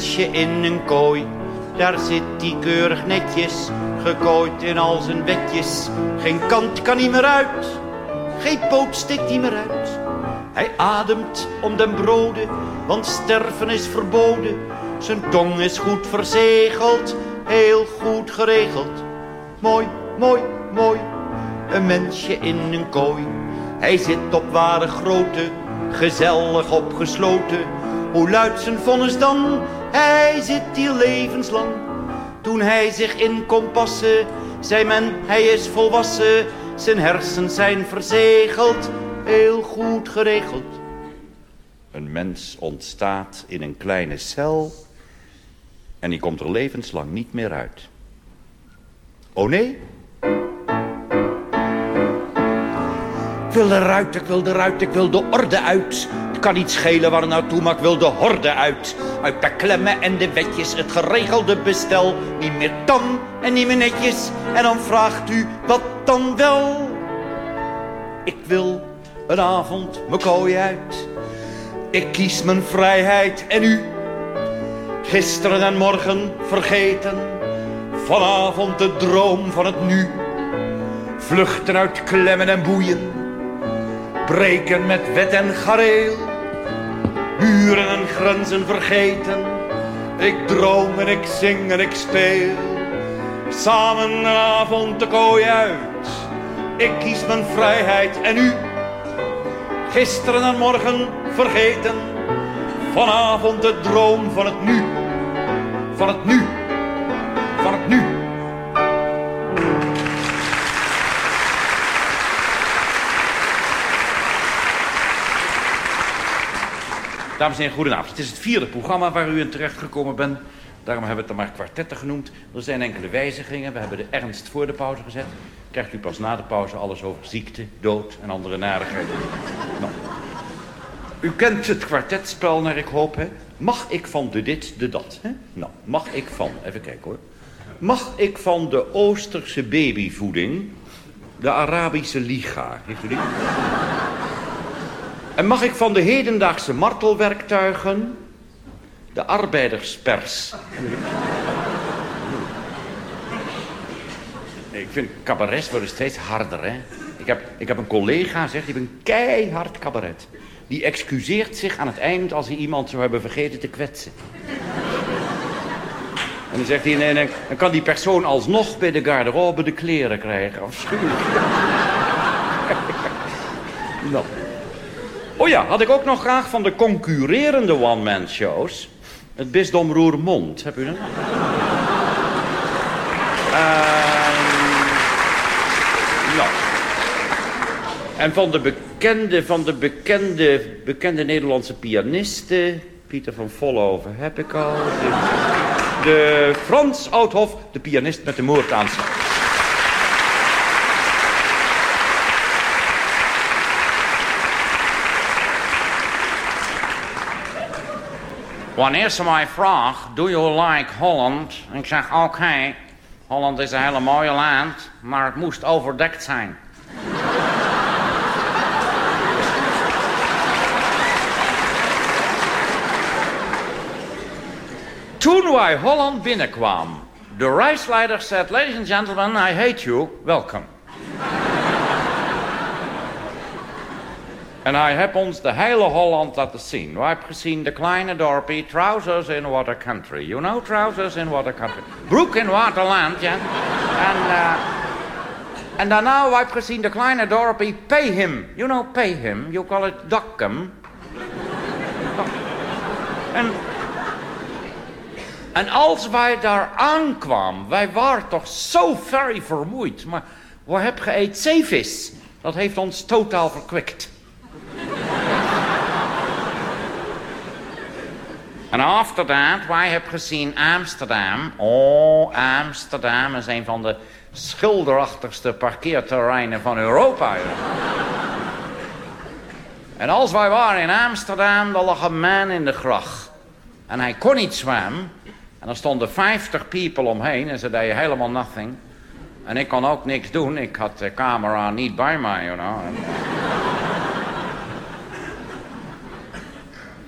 Mensje in een kooi, daar zit hij keurig netjes, gekooid in al zijn wetjes. Geen kant kan hij meer uit, geen poot steekt hij meer uit. Hij ademt om den broden, want sterven is verboden. Zijn tong is goed verzegeld, heel goed geregeld. Mooi, mooi, mooi, een mensje in een kooi. Hij zit op ware grootte, gezellig opgesloten. Hoe luidt zijn vonnis dan? Hij zit hier levenslang. Toen hij zich in kon passen, zei men hij is volwassen. Zijn hersens zijn verzegeld, heel goed geregeld. Een mens ontstaat in een kleine cel en die komt er levenslang niet meer uit. Oh nee? Ik wil eruit, ik wil eruit, ik wil de orde uit. Kan niet schelen waar naartoe, maar ik wil de horde uit. Uit de klemmen en de wetjes, het geregelde bestel. Niet meer tam en niet meer netjes. En dan vraagt u, wat dan wel? Ik wil een avond mijn kooi uit. Ik kies mijn vrijheid en u. Gisteren en morgen vergeten. Vanavond de droom van het nu. Vluchten uit klemmen en boeien breken met wet en gareel. Muren en grenzen vergeten. Ik droom en ik zing en ik speel. Samen een avond de kooi uit. Ik kies mijn vrijheid en u. Gisteren en morgen vergeten. Vanavond de droom van het nu. Van het nu. Dames en heren, goedenavond. Het is het vierde programma waar u in terechtgekomen bent. Daarom hebben we het er maar kwartetten genoemd. Er zijn enkele wijzigingen. We hebben de ernst voor de pauze gezet. Krijgt u pas na de pauze alles over ziekte, dood en andere narigheden. nou. U kent het kwartetspel naar ik hoop, hè? Mag ik van de dit, de dat, hè? Nou, mag ik van, even kijken hoor. Mag ik van de Oosterse babyvoeding de Arabische Liga? Heeft u die? En mag ik van de hedendaagse martelwerktuigen de arbeiderspers? Ik vind cabarets worden steeds harder, hè. Ik heb, ik heb een collega, zegt, die heeft een keihard cabaret. Die excuseert zich aan het eind als hij iemand zou hebben vergeten te kwetsen. En dan zegt hij, nee, nee, dan kan die persoon alsnog bij de garderobe de kleren krijgen. Afschuwelijk. nou. Oh ja, had ik ook nog graag van de concurrerende one-man shows. Het bisdom Roermond, heb u dat? uh, nou. En van de bekende, van de bekende, bekende Nederlandse pianisten... Pieter van Vollenhoven heb ik al. De, de Frans Oudhof, de pianist met de moordaanslag. Wanneer ze mij vraagt, do you like Holland? Ik zeg, oké, Holland is een hele mooie land, maar het moest overdekt zijn. Toen wij Holland binnenkwamen, de reisleider said, ladies and gentlemen, I hate you, welcome. En hij heeft ons de hele Holland laten zien. We hebben gezien de kleine dorpie, trousers in water country. You know trousers in water country. Broek in waterland, ja. En, uh, en daarna we hebben gezien de kleine dorpie, pay him. You know pay him, you call it dokkum. En, en als wij daar aankwamen, wij waren toch zo very vermoeid. Maar we hebben geëet zeevis. Dat heeft ons totaal verkwikt. En after that, wij hebben gezien Amsterdam. Oh, Amsterdam is een van de schilderachtigste parkeerterreinen van Europa. en als wij waren in Amsterdam, dan lag een man in de gracht. En hij kon niet zwemmen. En er stonden 50 people omheen en ze deden helemaal nothing. En ik kon ook niks doen. Ik had de camera niet bij mij, you know.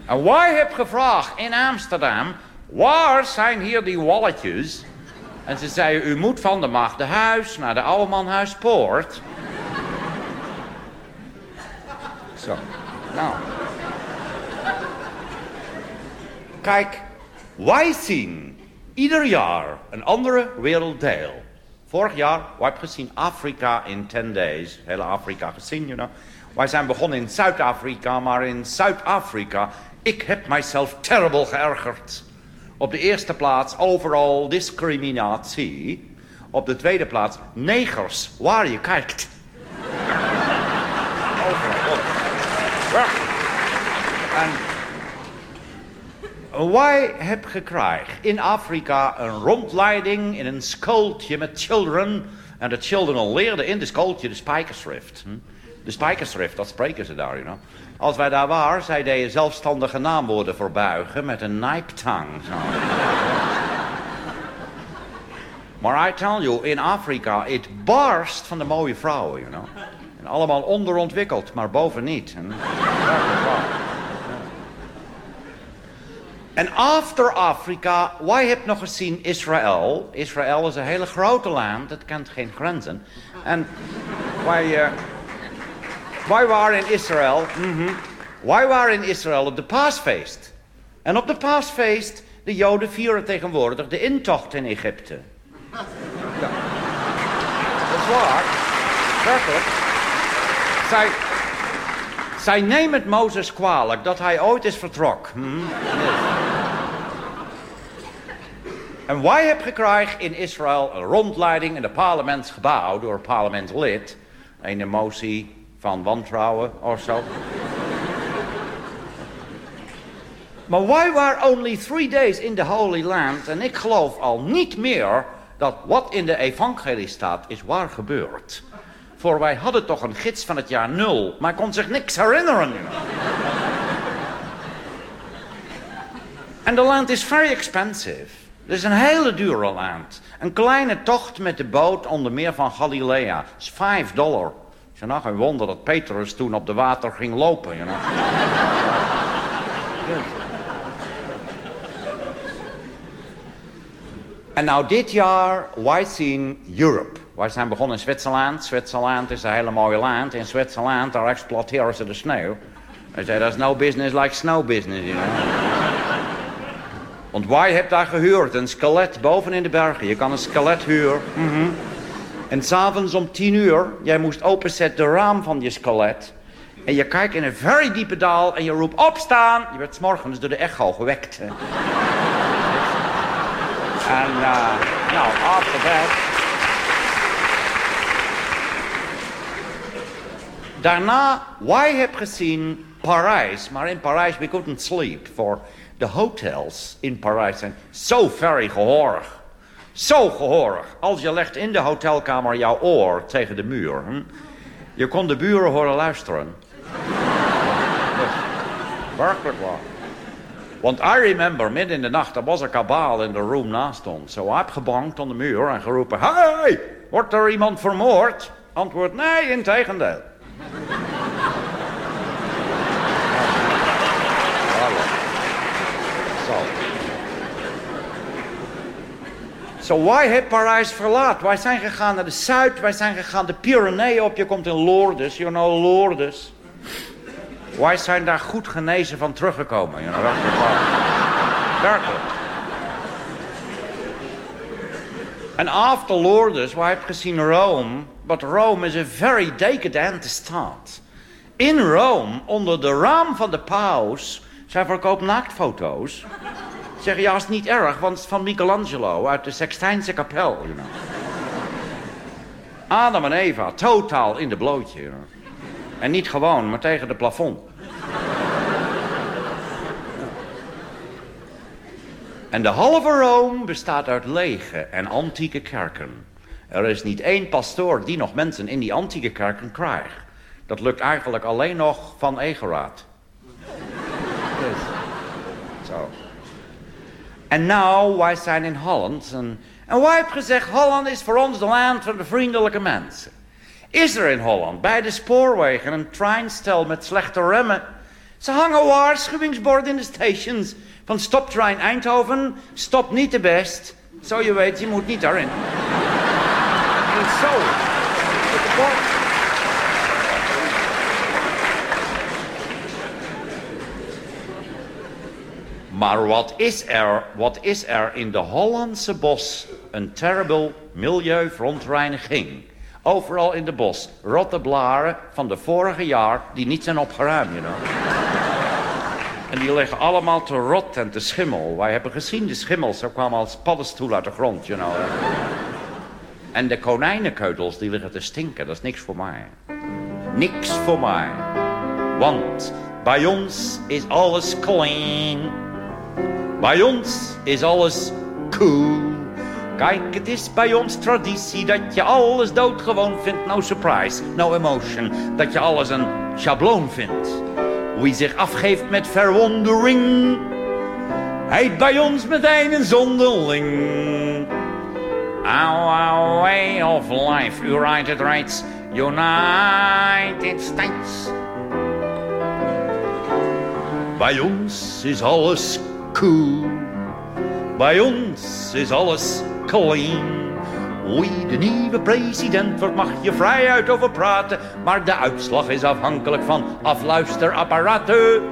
En wij hebben gevraagd in Amsterdam... waar zijn hier die walletjes? En ze zei, u moet van de Maagdenhuis naar de Ouwemanhuispoort. Zo, nou. Kijk, wij zien ieder jaar een andere werelddeel. Vorig jaar, wij hebben gezien Afrika in 10 days. Hele Afrika gezien, you know. Wij zijn begonnen in Zuid-Afrika, maar in Zuid-Afrika... ik heb mijzelf terrible geërgerd. Op de eerste plaats overal discriminatie. Op de tweede plaats negers, waar je kijkt. overal. En wij hebben gekregen in Afrika een rondleiding in een schooltje met children. En de children leerden in de schooltje de spijkerschrift. Hm? De spijkerschrift, dat spreken ze daar, you know. Als wij daar waren, zij deden zelfstandige naamwoorden verbuigen met een nijptang. maar I tell you, in Afrika, het barst van de mooie vrouwen, you know. En allemaal onderontwikkeld, maar boven niet. En, after Afrika, wij hebben nog gezien Israël. Israël is een hele grote land, het kent geen grenzen. En wij... wij waren in Israël. Mm waren in Israël op de paasfeest. En op de paasfeest, de Joden vieren tegenwoordig de intocht in Egypte. Ja. Dat is waar. Werkelijk. Zij, zij nemen het Mozes kwalijk dat hij ooit is vertrok. Hm? En wij hebben in Israël een rondleiding in het parlementsgebouw door een parlementslid. Een emotie van wantrouwen of zo. maar wij waren only three days in the Holy Land en ik geloof al niet meer dat wat in de evangelie staat is waar gebeurd. Voor wij hadden toch een gids van het jaar nul, maar kon zich niks herinneren. En de land is very expensive. Het is een hele dure land. Een kleine tocht met de boot onder meer van Galilea is 5 dollar zeg, nou, geen wonder dat Petrus toen op de water ging lopen. You know? En nou dit jaar, wij zien Europe. Wij zijn begonnen in Zwitserland. Zwitserland is een hele mooie land. In Zwitserland, daar exploiteren ze de sneeuw. Hij zei, is no business like snow business, you know. Want wij hebben daar gehuurd, een skelet boven in de bergen. Je kan een skelet huren. Mm en s'avonds om tien uur, jij moest openzetten de raam van je skelet. En je kijkt in een very diepe daal en je roept opstaan. Je werd s morgens door de echo gewekt. en uh, nou, after that... Daarna, wij hebben gezien Parijs. Maar in Parijs, we couldn't sleep. For the hotels in Parijs zijn zo very gehoorig. Zo gehoorig. Als je legt in de hotelkamer jouw oor tegen de muur. Hm? Je kon de buren horen luisteren. werkelijk waar. Want I remember, midden in de nacht, er was een kabaal in de room naast ons. Zo heb gebankt aan de muur en geroepen... Hey, wordt er iemand vermoord? Antwoord, nee, in. Zo, wij hebben Parijs verlaten. Wij zijn gegaan naar de Zuid, wij zijn gegaan de Pyreneeën op. Je komt in Lourdes, you know Lourdes. Wij zijn daar goed genezen van teruggekomen. You know, Werkelijk. En after Lourdes, wij hebben gezien Rome. But Rome is a very decadent stad. In Rome, onder de raam van de paus, zijn verkoopt naaktfoto's. Zeg ja, is niet erg, want het is van Michelangelo uit de Sextijnse kapel. You know. Adam en Eva, totaal in de blootje. You know. En niet gewoon, maar tegen de plafond. En de halve Rome bestaat uit lege en antieke kerken. Er is niet één pastoor die nog mensen in die antieke kerken krijgt. Dat lukt eigenlijk alleen nog van Egeraat. Dus, zo. En nou, wij zijn in Holland. En, en wij hebben gezegd, Holland is voor ons de land van de vriendelijke mensen. Is er in Holland bij de spoorwegen een treinstel met slechte remmen? Ze hangen waarschuwingsborden in de stations. Van stoptrein Eindhoven, stop niet de best. Zo je weet, je moet niet daarin. en zo. Maar wat is er, wat is er in de Hollandse bos een terrible milieuverontreiniging? Overal in de bos rotte blaren van de vorige jaar die niet zijn opgeruimd, you know. En die liggen allemaal te rot en te schimmel. Wij hebben gezien de schimmels, ze kwamen als paddenstoel uit de grond, you know. En de konijnenkeutels, die liggen te stinken, dat is niks voor mij. Niks voor mij. Want bij ons is alles clean. Bij ons is alles cool. Kijk, het is bij ons traditie dat je alles doodgewoon vindt. No surprise, no emotion. Dat je alles een schabloon vindt. Wie zich afgeeft met verwondering, heet bij ons meteen een zonderling. Our way of life, United Rights, United States. Bij ons is alles cool. Bij ons is alles clean. Wie de nieuwe president wordt, mag je vrijuit over praten. Maar de uitslag is afhankelijk van afluisterapparaten.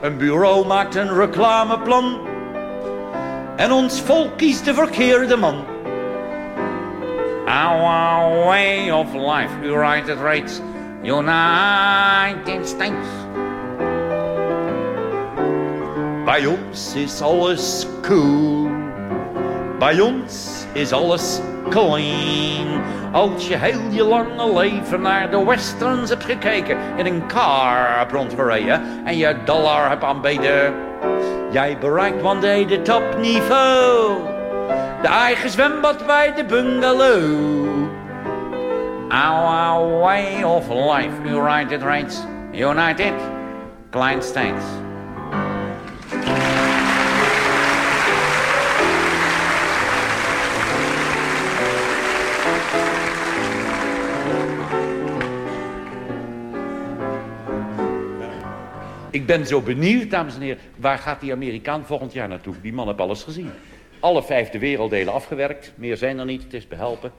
Een bureau maakt een reclameplan. En ons volk kiest de verkeerde man. Our way of life, United States, United States. Bij ons is alles cool. Bij ons is alles clean. Als je heel je lange leven naar de westerns hebt gekeken, in een car hebt rondgereden en je dollar hebt aanbeden, jij bereikt one day de topniveau. De eigen zwembad bij de bungalow. Our way of life, United States, United Client States. Ik ben zo benieuwd, dames en heren, waar gaat die Amerikaan volgend jaar naartoe? Die man heeft alles gezien. Alle vijfde werelddelen afgewerkt, meer zijn er niet, het is behelpen.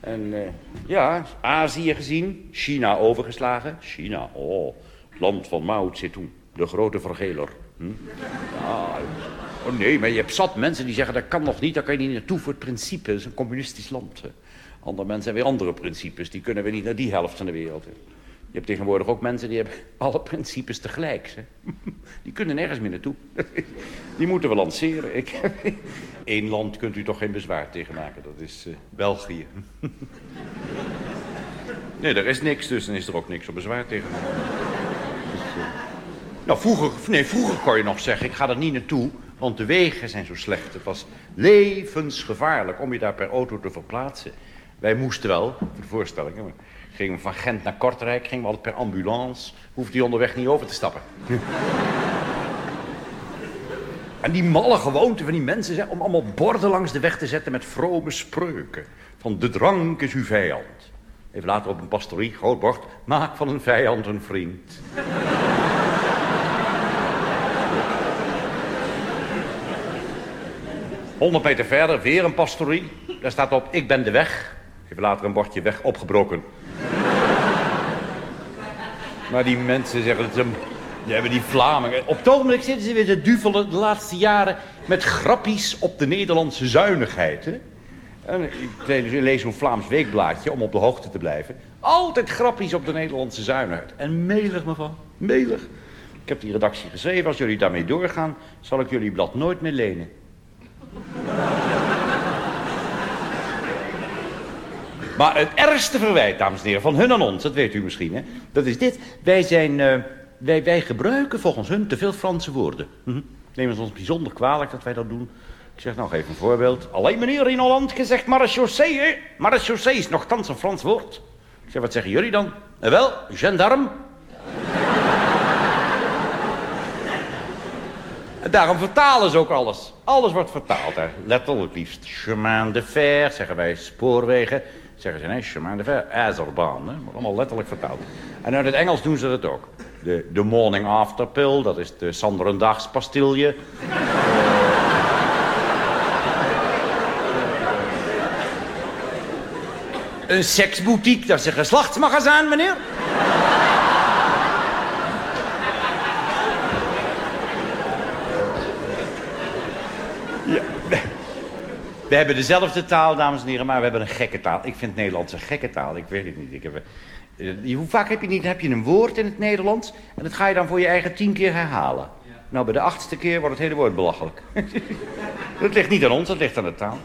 En uh, ja, Azië gezien, China overgeslagen. China, oh, land van Mao Zedong, de grote vergeler. Hm? Oh nee, maar je hebt zat mensen die zeggen dat kan nog niet, daar kan je niet naartoe voor het principe. Het is een communistisch land. Andere mensen hebben weer andere principes, die kunnen we niet naar die helft van de wereld. Je hebt tegenwoordig ook mensen die hebben alle principes tegelijk. Hè? Die kunnen nergens meer naartoe. Die moeten we lanceren. Ik, Eén land kunt u toch geen bezwaar tegen maken. Dat is uh, België. Nee, er is niks, dus dan is er ook niks op bezwaar tegen. Dus, uh, nou, vroeger, nee, vroeger kon je nog zeggen, ik ga er niet naartoe, want de wegen zijn zo slecht. Het was levensgevaarlijk om je daar per auto te verplaatsen. Wij moesten wel, voor de voorstellingen, Gingen we van Gent naar Kortrijk, gingen we altijd per ambulance. Hoefde die onderweg niet over te stappen. en die malle gewoonte van die mensen zijn om allemaal borden langs de weg te zetten met vrome spreuken. Van de drank is uw vijand. Even later op een pastorie, groot bord. Maak van een vijand een vriend. Honderd meter verder, weer een pastorie. Daar staat op, ik ben de weg. Even later een bordje weg opgebroken. Maar die mensen zeggen dat. Die hebben die Vlamingen. Op het ogenblik zitten ze weer te duvelen de laatste jaren... met grappies op de Nederlandse zuinigheid. Hè? En ik lees zo'n Vlaams weekblaadje om op de hoogte te blijven. Altijd grappies op de Nederlandse zuinigheid. En melig, mevrouw. Melig. Ik heb die redactie geschreven. Als jullie daarmee doorgaan, zal ik jullie blad nooit meer lenen. Maar het ergste verwijt, dames en heren, van hun aan ons, dat weet u misschien, hè, dat is dit. Wij, zijn, uh, wij, wij gebruiken volgens hun te veel Franse woorden. Hm? Neem het ons bijzonder kwalijk dat wij dat doen. Ik zeg nog even een voorbeeld. Alleen meneer in Holland gezegd marechaussee, hè? Marechaussee is nogthans een Frans woord. Ik zeg, wat zeggen jullie dan? Eh, wel, gendarme. En daarom vertalen ze ook alles. Alles wordt vertaald. Hè. Letterlijk liefst. Chemin de fer, zeggen wij, spoorwegen. Zeggen ze, nee, fer, ijzerbaan. Hè? Maar allemaal letterlijk vertaald. En uit het Engels doen ze dat ook. de, de morning after pill, dat is de Sanderendaags pastilje. Een seksboutique, dat is een geslachtsmagazijn, meneer. We hebben dezelfde taal, dames en heren, maar we hebben een gekke taal. Ik vind Nederlands een gekke taal, ik weet het niet. Ik heb, uh, hoe vaak heb je niet, heb je een woord in het Nederlands... en dat ga je dan voor je eigen tien keer herhalen. Nou, bij de achtste keer wordt het hele woord belachelijk. dat ligt niet aan ons, dat ligt aan de taal.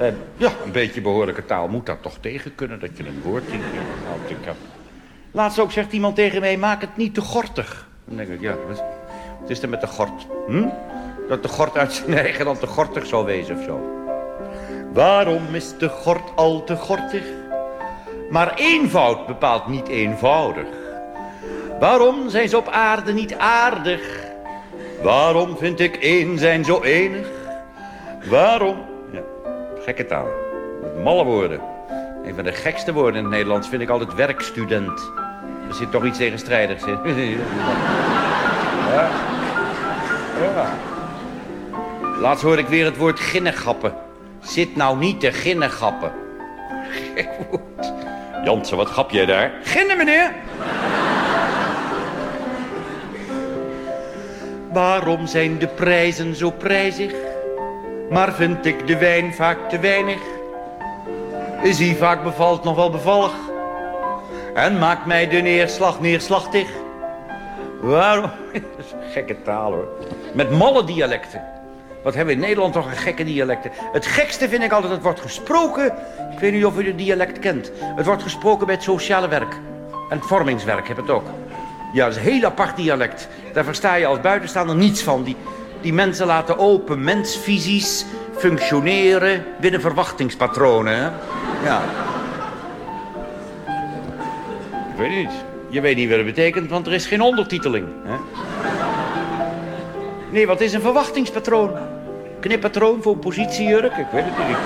Uh, ja, een beetje behoorlijke taal moet dat toch tegen kunnen... dat je een woord tien keer herhaalt. Laatst ook zegt iemand tegen mij, maak het niet te gortig. Dan denk ik, ja, wat, is er met de gort? Hm? Dat de gort uit zijn eigen dan te gortig zou wezen of zo. Waarom is de gort al te gortig? Maar eenvoud bepaalt niet eenvoudig. Waarom zijn ze op aarde niet aardig? Waarom vind ik één zijn zo enig? Waarom? Ja, gekke taal. Malle woorden. Een van de gekste woorden in het Nederlands vind ik altijd werkstudent. Er zit toch iets tegenstrijdigs in. ja. ja. Laatst hoor ik weer het woord ginnegappen. Zit nou niet te ginnegappen. Gek woord. Jansen, wat grap jij daar? Ginnen, meneer. Waarom zijn de prijzen zo prijzig? Maar vind ik de wijn vaak te weinig? Is hij vaak bevalt nog wel bevallig? En maakt mij de neerslag neerslachtig? Waarom? Dat is een gekke taal hoor. Met malle dialecten. Wat hebben we in Nederland toch een gekke dialecten. Het gekste vind ik altijd, het wordt gesproken... Ik weet niet of u het dialect kent. Het wordt gesproken bij het sociale werk. En het vormingswerk heb het ook. Ja, dat is een heel apart dialect. Daar versta je als buitenstaander niets van. Die, die mensen laten open mensvisies functioneren binnen verwachtingspatronen. Ja. Ik weet niet. Je weet niet wat het betekent, want er is geen ondertiteling. Hè? Nee, wat is een verwachtingspatroon? Knippatroon voor positiejurk? Ik weet het niet.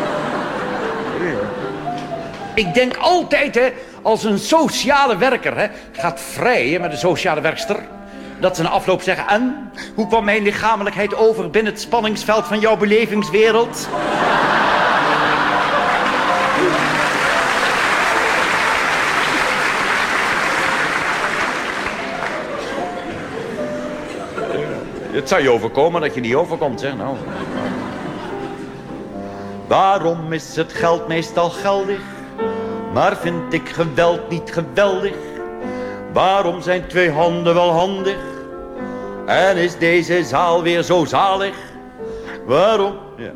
Ik denk altijd, hè, als een sociale werker hè, gaat vrijen met een sociale werkster... dat ze na afloop zeggen... en, hoe kwam mijn lichamelijkheid over binnen het spanningsveld van jouw belevingswereld? Het zou je overkomen dat je niet overkomt, zeg nou. Waarom is het geld meestal geldig? Maar vind ik geweld niet geweldig? Waarom zijn twee handen wel handig? En is deze zaal weer zo zalig? Waarom? Ja,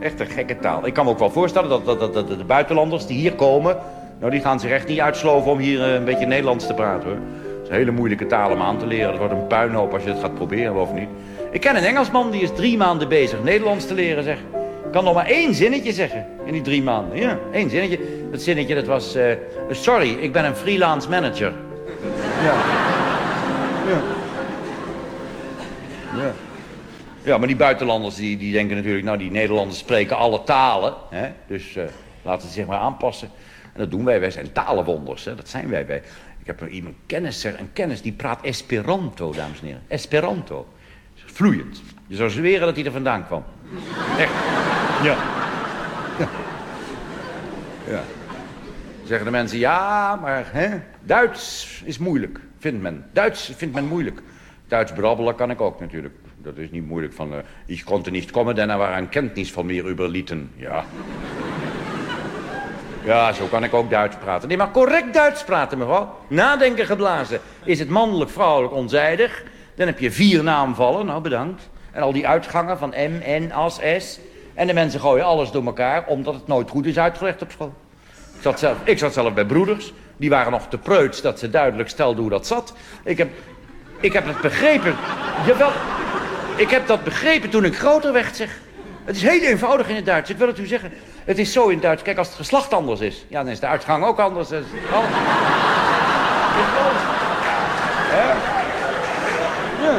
echt een gekke taal. Ik kan me ook wel voorstellen dat, dat, dat, de buitenlanders die hier komen... nou, die gaan zich echt niet uitsloven om hier eh, een beetje Nederlands te praten, hoor. Het is een hele moeilijke taal om aan te leren. Het wordt een puinhoop als je het gaat proberen, of niet. Ik ken een Engelsman, die is drie maanden bezig Nederlands te leren, zeg. Kan nog maar één zinnetje zeggen in die drie maanden. Ja, één zinnetje. Dat zinnetje, dat was... Uh, sorry, ik ben een freelance manager. Ja. Ja. Ja. Ja, maar die buitenlanders die, die denken natuurlijk... nou, die Nederlanders spreken alle talen. Hè? Dus uh, laten ze zich maar aanpassen. En dat doen wij. Wij zijn talenwonders. Hè? Dat zijn wij. wij. Ik heb iemand kennis, een kennis die praat Esperanto, dames en heren. Esperanto. Vloeiend. Je zou zweren dat hij er vandaan kwam. Echt. Ja. Ja. ja. Zeggen de mensen, ja, maar hè, Duits is moeilijk, vindt men. Duits vindt men moeilijk. Duits brabbelen kan ik ook natuurlijk. Dat is niet moeilijk van, uh, ich konnte nicht kommen, denn er war ein Kenntnis von mir überlitten. Ja. Ja, zo kan ik ook Duits praten. Nee, maar correct Duits praten, mevrouw. Nadenken geblazen. Is het mannelijk, vrouwelijk, onzijdig? Dan heb je vier naamvallen, nou bedankt. En al die uitgangen van M, N, As, S. En de mensen gooien alles door elkaar, omdat het nooit goed is uitgelegd op school. Ik zat zelf, ik zat zelf bij broeders. Die waren nog te preuts dat ze duidelijk stelden hoe dat zat. Ik heb, ik heb het begrepen. Jawel, ik heb dat begrepen toen ik groter werd, zeg. Het is heel eenvoudig in het Duits. Ik wil het u zeggen. Het is zo in het Duits. Kijk, als het geslacht anders is. Ja, dan is de uitgang ook anders. Ja. Ja.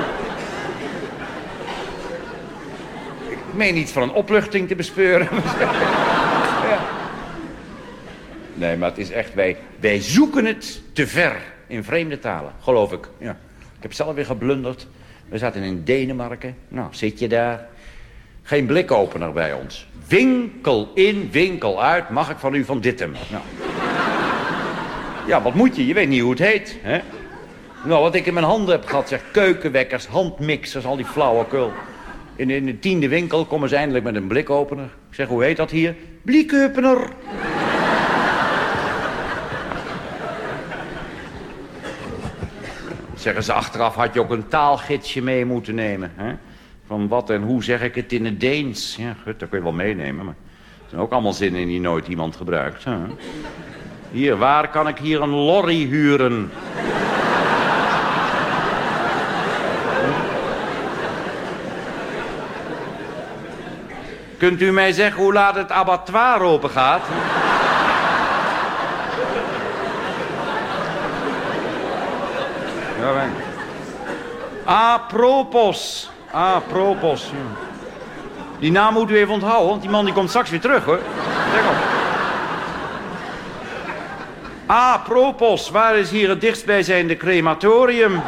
Ik meen iets van een opluchting te bespeuren. ja. Nee, maar het is echt, wij, wij zoeken het te ver in vreemde talen, geloof ik. Ja. Ik heb zelf weer geblunderd. We zaten in Denemarken. Nou, zit je daar? Geen blikopener bij ons. Winkel in, winkel uit. Mag ik van u van dit hem? Nou. Ja, wat moet je? Je weet niet hoe het heet. Hè? Nou, wat ik in mijn handen heb gehad, zeg. Keukenwekkers, handmixers, al die flauwekul. In, in de tiende winkel komen ze eindelijk met een blikopener. Ik zeg, hoe heet dat hier? Blikopener. Zeggen ze achteraf, had je ook een taalgidsje mee moeten nemen. Hè? Van wat en hoe zeg ik het in het Deens. Ja, goed, dat kun je wel meenemen, maar... Er zijn ook allemaal zinnen die nooit iemand gebruikt. Hè? Hier, waar kan ik hier een lorry huren? Kunt u mij zeggen hoe laat het abattoir open gaat? Ja, wij. Apropos. Apropos. Die naam moet u even onthouden, want die man die komt straks weer terug, hoor. Zeg op. Apropos, waar is hier het dichtstbijzijnde crematorium?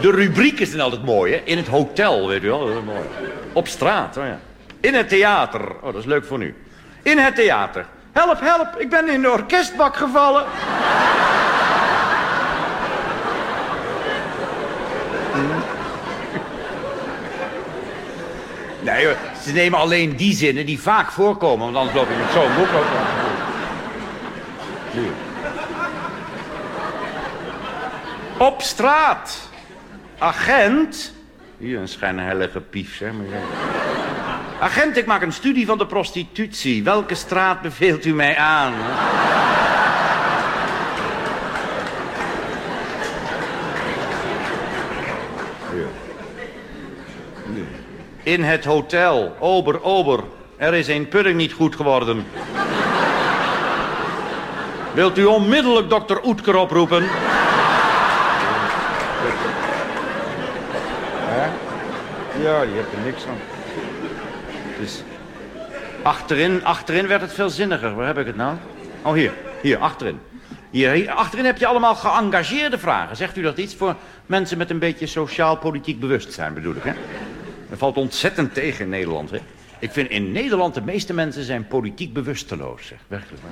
De rubrieken zijn altijd mooi, hè? In het hotel, weet u wel. Dat is mooi. Op straat, oh ja. In het theater. Oh, dat is leuk voor nu. In het theater. Help, help, ik ben in de orkestbak gevallen. Nee ze nemen alleen die zinnen die vaak voorkomen, want anders loop je met zo'n boek ook. Op straat. Agent. Hier een schijnheilige pief, zeg maar. Agent, ik maak een studie van de prostitutie. Welke straat beveelt u mij aan? In het hotel. Ober, ober. Er is een pudding niet goed geworden. Wilt u onmiddellijk dokter Oetker oproepen? Ja, die hebt er niks aan. Dus achterin, achterin werd het veel zinniger. Waar heb ik het nou? Oh, hier. Hier, achterin. Hier, achterin heb je allemaal geëngageerde vragen. Zegt u dat iets voor mensen met een beetje sociaal-politiek bewustzijn, bedoel ik, hè? Dat valt ontzettend tegen in Nederland, hè? Ik vind in Nederland de meeste mensen zijn politiek bewusteloos, zeg. Werkelijk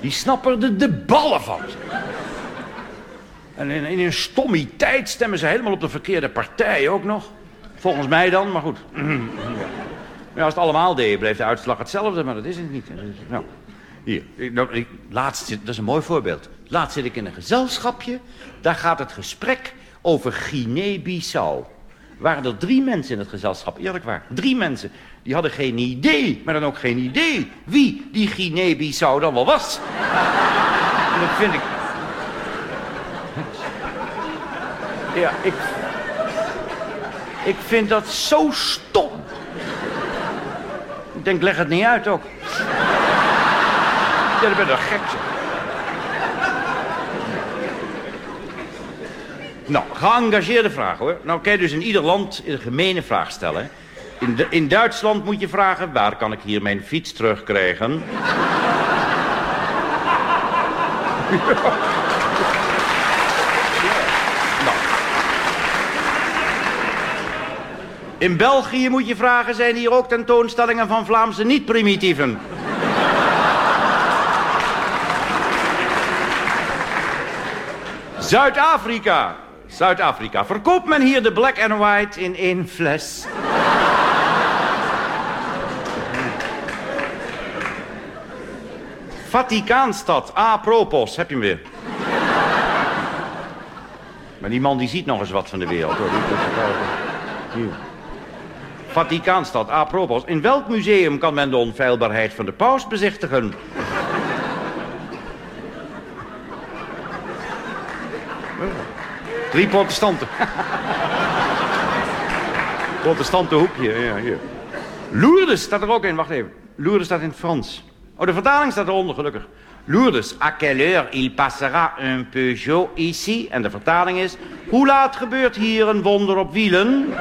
Die snappen er de ballen van. En in, een stommiteit stemmen ze helemaal op de verkeerde partij ook nog. Volgens mij dan, maar goed. Ja, als het allemaal deed, bleef de uitslag hetzelfde, maar dat is het niet. Nou, hier, ik, laatst, dat is een mooi voorbeeld. Laatst zit ik in een gezelschapje, daar gaat het gesprek over Guinea-Bissau. Waren er drie mensen in het gezelschap, eerlijk waar, drie mensen. Die hadden geen idee, maar dan ook geen idee wie die Guinea-Bissau dan wel was. en dat vind ik... Ja, ik ik vind dat zo stom. Ik denk, leg het niet uit ook. Ja, dan ben je gek. Nou, geëngageerde vraag hoor. Nou kan je dus in ieder land een gemene vraag stellen. In, in Duitsland moet je vragen, waar kan ik hier mijn fiets terugkrijgen? In België moet je vragen, zijn hier ook tentoonstellingen van Vlaamse niet-primitieven? Zuid-Afrika. Zuid-Afrika. Verkoopt men hier de black and white in één fles? Vaticaanstad. Apropos. Heb je hem weer? Maar die man die ziet nog eens wat van de wereld. Hoor. Vaticaanstad, apropos. In welk museum kan men de onfeilbaarheid van de paus bezichtigen? Drie protestanten. Protestante hoekje, ja, hier. Lourdes staat er ook in, wacht even. Lourdes staat in het Frans. Oh, de vertaling staat eronder, gelukkig. Lourdes, à quelle heure il passera un Peugeot ici? En de vertaling is, hoe laat gebeurt hier een wonder op wielen?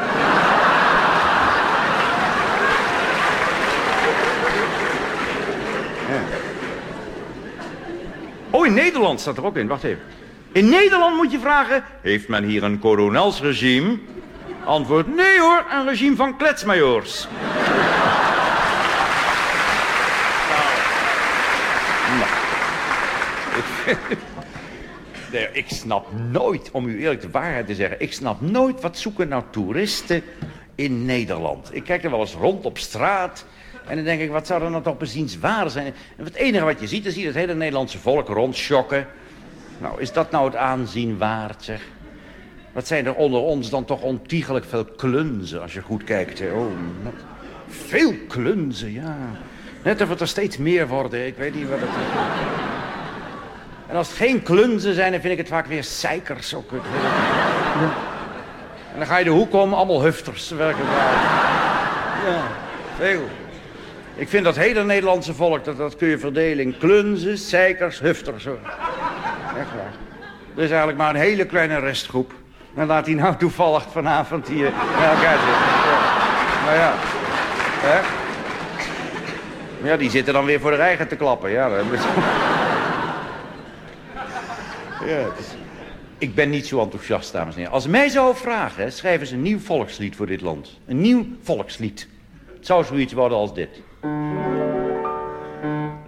Oh, in Nederland staat er ook in. Wacht even. In Nederland moet je vragen... Heeft men hier een kolonelsregime? Antwoord, nee hoor, een regime van kletsmajoors. nou. Nee, ik snap nooit, om u eerlijk de waarheid te zeggen... ik snap nooit wat zoeken nou toeristen in Nederland. Ik kijk er wel eens rond op straat... En dan denk ik, wat zou er nou toch bezienswaardig zijn? En het enige wat je ziet, is hier het hele Nederlandse volk rondschokken. Nou, is dat nou het aanzien waard, zeg? Wat zijn er onder ons dan toch ontiegelijk veel klunzen, als je goed kijkt. Hè? Oh, veel klunzen, ja. Net of het er steeds meer worden, ik weet niet wat het. En als het geen klunzen zijn, dan vind ik het vaak weer zeikers. En dan ga je de hoek om, allemaal hufters. Werken ja, veel. Ik vind dat hele Nederlandse volk, dat, dat kun je verdelen in klunzen, zeikers, hufters. Hoor. Echt. Er is eigenlijk maar een hele kleine restgroep. En laat die nou toevallig vanavond hier bij elkaar zitten. Nou ja. Hè? Ja, die zitten dan weer voor de eigen te klappen. Ja, ja Ik ben niet zo enthousiast, dames en heren. Als mij zou vragen, schrijven ze een nieuw volkslied voor dit land. Een nieuw volkslied. Het zou zoiets worden als dit.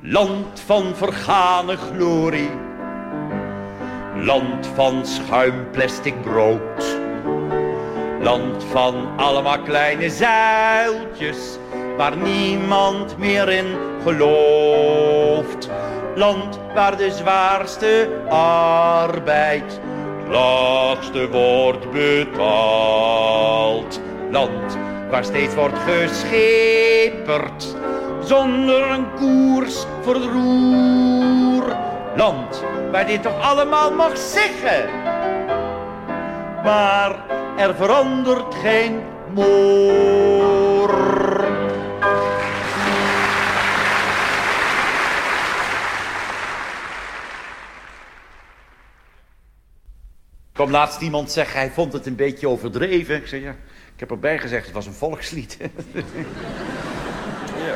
Land van vergane glorie. Land van schuim plastic brood. Land van allemaal kleine zuiltjes waar niemand meer in gelooft. Land waar de zwaarste arbeid laagste wordt betaald. Land waar steeds wordt gescheperd, zonder een koers voor roer. Land waar dit toch allemaal mag zeggen, maar er verandert geen moor. kwam laatst iemand zeggen, hij vond het een beetje overdreven. Ik zei, ja, ik heb erbij gezegd, het was een volkslied. ja.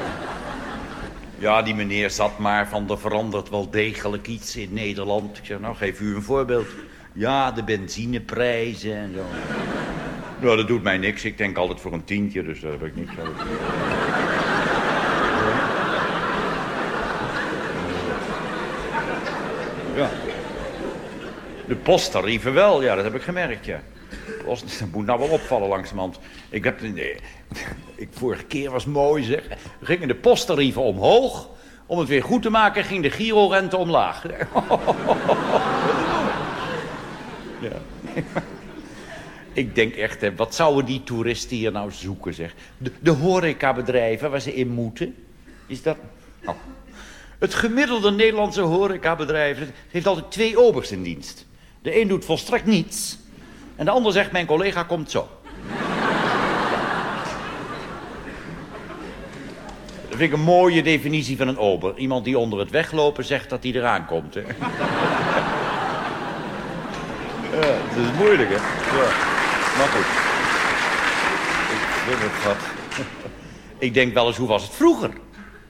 ja, die meneer zat maar van, er verandert wel degelijk iets in Nederland. Ik zeg, nou, geef u een voorbeeld. Ja, de benzineprijzen en zo. Nou, dat doet mij niks. Ik denk altijd voor een tientje, dus daar heb ik niks over. Ja. De posttarieven wel, ja, dat heb ik gemerkt, ja. Dat moet nou wel opvallen langzamerhand. Ik heb, ik, vorige keer was mooi zeg. Gingen de posttarieven omhoog. Om het weer goed te maken ging de girorente omlaag. Ja. Ik denk echt, hè, wat zouden die toeristen hier nou zoeken, zeg? De, de horecabedrijven waar ze in moeten. Is dat... Oh. Het gemiddelde Nederlandse horecabedrijf heeft altijd twee obers in dienst. De een doet volstrekt niets. En de ander zegt, mijn collega komt zo. Dat vind ik een mooie definitie van een ober. Iemand die onder het weglopen zegt dat hij eraan komt. Hè? ja, het is moeilijk, hè? Ja. Maar goed. Ik het wat. ik denk wel eens, hoe was het vroeger?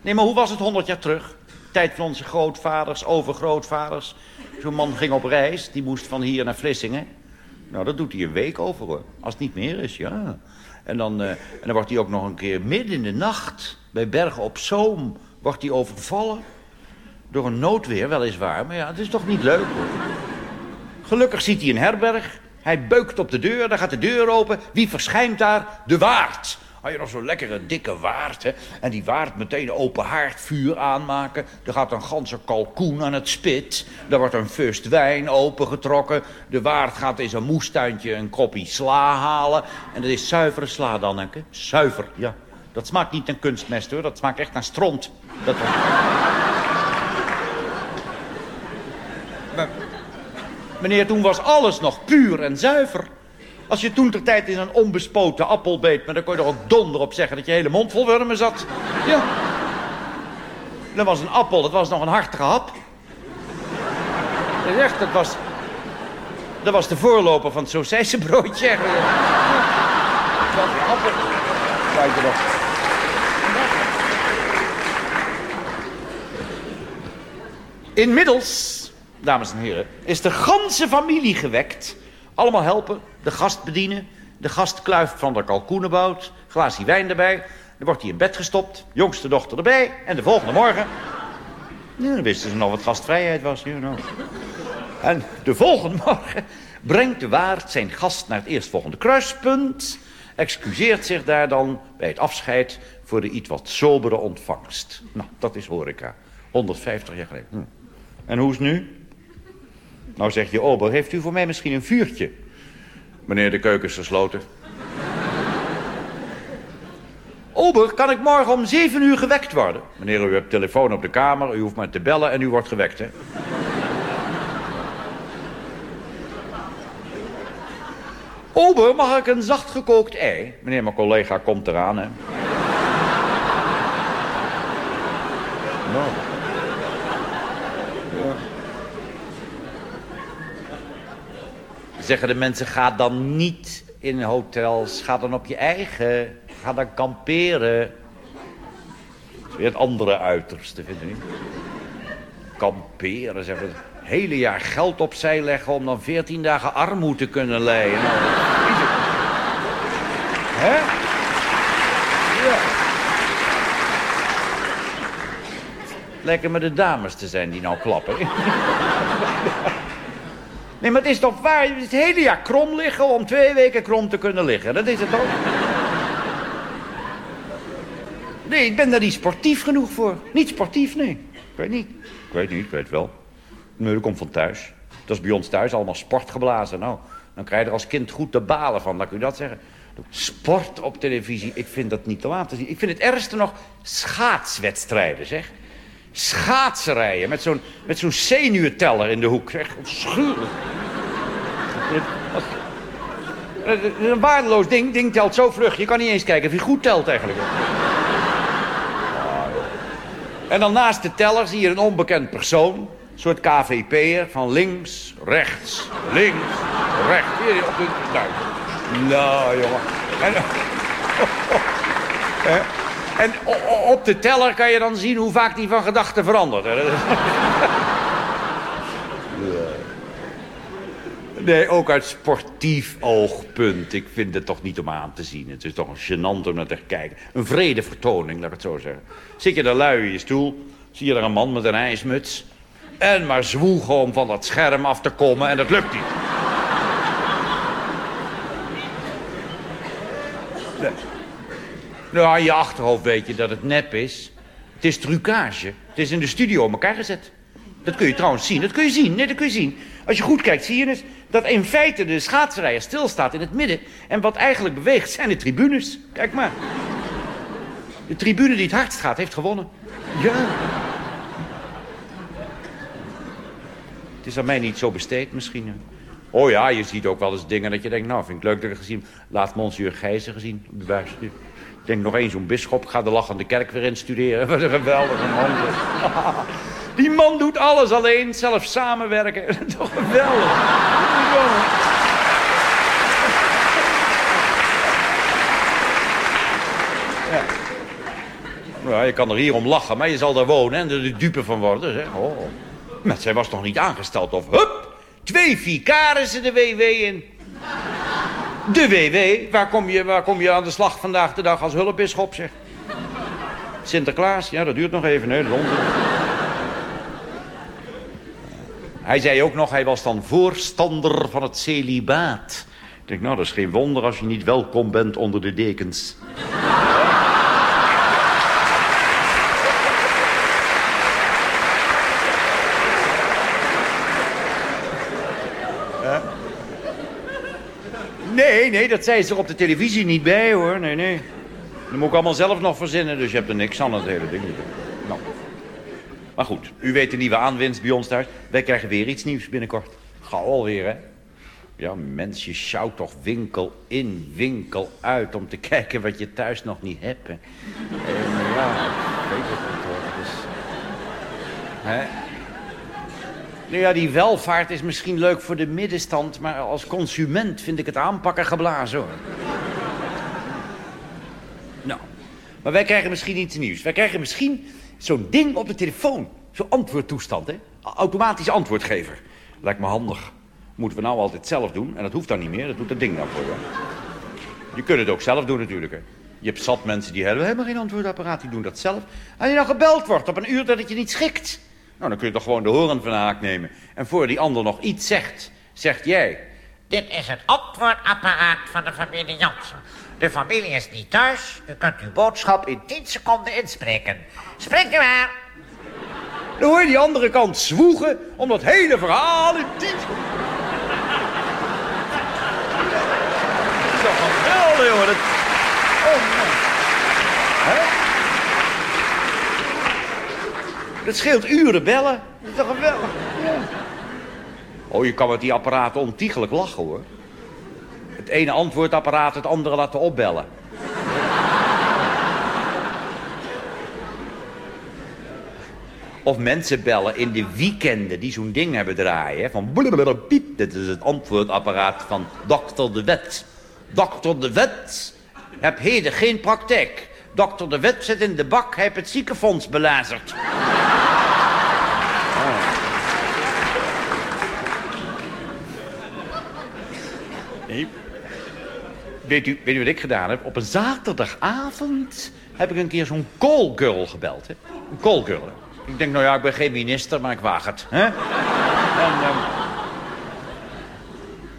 Nee, maar hoe was het honderd jaar terug? Tijd van onze grootvaders, overgrootvaders. Zo'n man ging op reis, die moest van hier naar Vlissingen. Nou, dat doet hij een week over, hoor. Als het niet meer is, ja. En dan, uh, en dan wordt hij ook nog een keer midden in de nacht... bij Bergen op Zoom wordt hij overvallen. Door een noodweer, weliswaar. Maar ja, het is toch niet leuk, hoor. Gelukkig ziet hij een herberg. Hij beukt op de deur, dan gaat de deur open. Wie verschijnt daar? De waard. Had je nog zo'n lekkere dikke waard, hè? En die waard meteen open haard vuur aanmaken. Er gaat een ganse kalkoen aan het spit. Er wordt een fust wijn opengetrokken. De waard gaat in zijn moestuintje een kopje sla halen. En dat is zuivere sla dan, hè? Zuiver, ja. Dat smaakt niet naar kunstmest, hoor. Dat smaakt echt naar stront. Dat... Meneer, toen was alles nog puur en zuiver. Als je toen ter tijd in een onbespoten appel beet... maar dan kon je er ook donder op zeggen dat je hele mond vol wurmen zat. Ja. Dat was een appel, dat was nog een hartige hap. Dat echt, dat was... Dat was de voorloper van het sausijzenbroodje. Dat was een appel. Kijk erop. Inmiddels, dames en heren, is de ganse familie gewekt. Allemaal helpen, de gast bedienen, de gast kluift van de kalkoenenbout, glaasje wijn erbij. Dan wordt hij in bed gestopt, jongste dochter erbij en de volgende morgen... Ja, dan wisten ze nog wat gastvrijheid was. You know. En de volgende morgen brengt de waard zijn gast naar het eerstvolgende kruispunt... excuseert zich daar dan bij het afscheid voor de iets wat sobere ontvangst. Nou, dat is horeca. 150 jaar geleden. Hm. En hoe is het nu? Nou zeg je, ober, heeft u voor mij misschien een vuurtje? Meneer, de keuken is gesloten. Ober, kan ik morgen om zeven uur gewekt worden? Meneer, u hebt telefoon op de kamer, u hoeft maar te bellen en u wordt gewekt, hè? Ober, mag ik een zacht gekookt ei? Meneer, mijn collega komt eraan, hè? Nou. Zeggen de mensen, ga dan niet in hotels. Ga dan op je eigen. Ga dan kamperen. Dat is weer het andere uiterste, vind niet? Kamperen, zeggen. Het hele jaar geld opzij leggen om dan veertien dagen armoede te kunnen leiden. Nou, Hè? Ja. Lekker met de dames te zijn die nou klappen. Nee, maar het is toch waar? Het hele jaar krom liggen om twee weken krom te kunnen liggen. Dat is het toch? Nee, ik ben daar niet sportief genoeg voor. Niet sportief, nee. Ik weet niet. Ik weet niet, ik weet wel. Nee, dat komt van thuis. Dat is bij ons thuis allemaal sportgeblazen. Nou, dan krijg je er als kind goed te balen van, dat kun je dat zeggen. Sport op televisie, ik vind dat niet te laten zien. Ik vind het ergste nog schaatswedstrijden, zeg. Schaatserijen met zo'n met zo'n zenuwteller in de hoek. Zeg, schuurlijk. Het is een waardeloos ding. ding telt zo vlug. Je kan niet eens kijken of hij goed telt eigenlijk. En dan naast de teller zie je een onbekend persoon. Een soort KVP'er van links, rechts, links, rechts. Hier op de duim. Nou, jongen. En, en op de teller kan je dan zien hoe vaak die van gedachten verandert. Nee, ook uit sportief oogpunt. Ik vind het toch niet om aan te zien. Het is toch een gênant om naar te kijken. Een vrede vertoning, laat ik het zo zeggen. Zit je daar lui in je stoel, zie je daar een man met een ijsmuts... en maar zwoegen om van dat scherm af te komen en dat lukt niet. Nou, aan je achterhoofd weet je dat het nep is. Het is trucage. Het is in de studio op elkaar gezet. Dat kun je trouwens zien. Dat kun je zien. Nee, dat kun je zien. Als je goed kijkt, zie je dus dat in feite de schaatserijer stilstaat in het midden. En wat eigenlijk beweegt zijn de tribunes. Kijk maar. De tribune die het hardst gaat, heeft gewonnen. Ja. Het is aan mij niet zo besteed misschien. Oh ja, je ziet ook wel eens dingen dat je denkt... nou, vind ik leuk dat ik gezien Laat Monsieur Gijzen gezien op de buis. Denk nog eens zo'n bisschop. Ga de lachende kerk weer instuderen. Wat een geweldige man. Die man doet alles alleen, zelf samenwerken. Toch geweldig. Ja. je kan er hier om lachen, maar je zal daar wonen en er de dupe van worden. Zeg. Oh. Met zij was nog niet aangesteld of hup, twee vicarissen de WW in. De WW, waar kom, je, waar kom je aan de slag vandaag de dag als hulpbisschop, zeg? Sinterklaas, ja, dat duurt nog even, hè. Hij zei ook nog, hij was dan voorstander van het celibaat. Ik denk, nou, dat is geen wonder als je niet welkom bent onder de dekens. Nee, dat zei ze er op de televisie niet bij, hoor. Nee, nee. Dat moet ik allemaal zelf nog verzinnen, dus je hebt er niks aan het hele ding. Nou. Maar goed, u weet de nieuwe aanwinst bij ons thuis. Wij krijgen weer iets nieuws binnenkort. Gauw alweer, hè? Ja, mens, je sjouwt toch winkel in, winkel uit... om te kijken wat je thuis nog niet hebt, hè? En ja, ik weet het. Dus... Hè? Nou ja, die welvaart is misschien leuk voor de middenstand... maar als consument vind ik het aanpakken geblazen, hoor. nou, maar wij krijgen misschien iets nieuws. Wij krijgen misschien zo'n ding op de telefoon. Zo'n antwoordtoestand, hè? Automatisch antwoordgever. Lijkt me handig. Moeten we nou altijd zelf doen. En dat hoeft dan niet meer, dat doet dat ding dan voor je. Je kunt het ook zelf doen natuurlijk, hè. Je hebt zat mensen die hebben helemaal geen antwoordapparaat, die doen dat zelf. Als je nou gebeld wordt op een uur dat het je niet schikt... nou, dan kun je toch gewoon de horen van de haak nemen. En voor die ander nog iets zegt, zegt jij... Dit is het antwoordapparaat van de familie Jansen. De familie is niet thuis. U kunt uw boodschap in 10 seconden inspreken. Spreekt u maar. Dan hoor je die andere kant zwoegen om dat hele verhaal in 10 seconden... Dat is toch geweldig, jongen. Dat... Oh, man. Hè? Dat scheelt uren bellen. Dat is geweldig? Oh, je kan met die apparaten ontiegelijk lachen, hoor. Het ene antwoordapparaat het andere laten opbellen. Of mensen bellen in de weekenden die zo'n ding hebben draaien. Van piep. Dit is het antwoordapparaat van dokter De Wet. Dokter De Wet heb heden geen praktijk. Dokter De Wet zit in de bak, hij heeft het ziekenfonds belazerd. Nee. Weet u, weet u wat ik gedaan heb? Op een zaterdagavond heb ik een keer zo'n callgirl gebeld. Hè? Een callgirl. Ik denk, nou ja, ik ben geen minister, maar ik waag het. Hè? Ehm,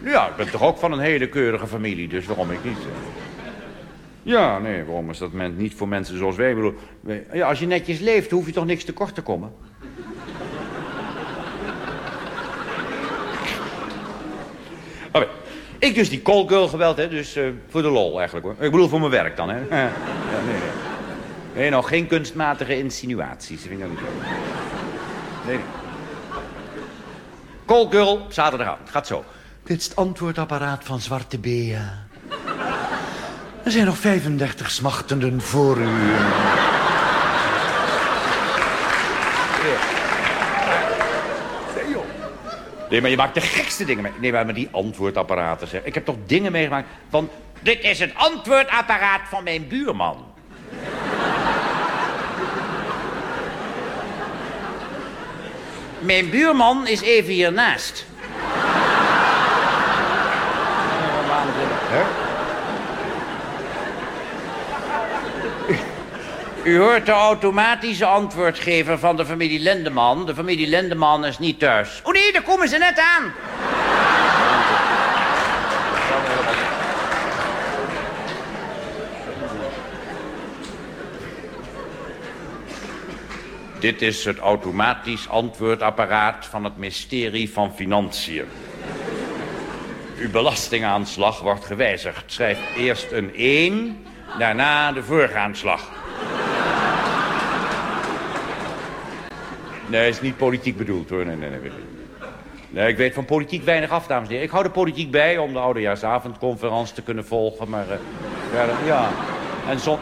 ja, ik ben toch ook van een hele keurige familie, dus waarom ik niet? Ja, nee, waarom is dat men, niet voor mensen zoals wij? Bedoel, ja, als je netjes leeft, hoef je toch niks tekort te komen? Oké. Ik dus die callgirl gebeld, hè, dus eh, voor de lol eigenlijk hoor. Ik bedoel voor mijn werk dan, hè. Ja, nee, nee. Nee, nou, geen kunstmatige insinuaties. Dat vind ik ook niet. Nee, nee. Callgirl, zaterdagavond, gaat zo. Dit is het antwoordapparaat van Zwarte Bea. Er zijn nog 35 smachtenden voor u. Nee, maar je maakt de gekste dingen mee. Nee, maar die antwoordapparaten, zeg. Ik heb toch dingen meegemaakt van... Dit is het antwoordapparaat van mijn buurman. Mijn buurman is even hiernaast. Hè? U hoort de automatische antwoordgever van de familie Lendeman. De familie Lendeman is niet thuis. Oh nee, daar komen ze net aan. Dit is het automatisch antwoordapparaat van het ministerie van Financiën. Uw belastingaanslag wordt gewijzigd. Schrijf eerst een 1, daarna de voorgaanslag. Nee, is niet politiek bedoeld hoor. Nee, nee, nee. Nee, ik weet van politiek weinig af, dames en heren. Ik hou de politiek bij om de oudejaarsavondconferentie te kunnen volgen, maar... eh, ja. En, som-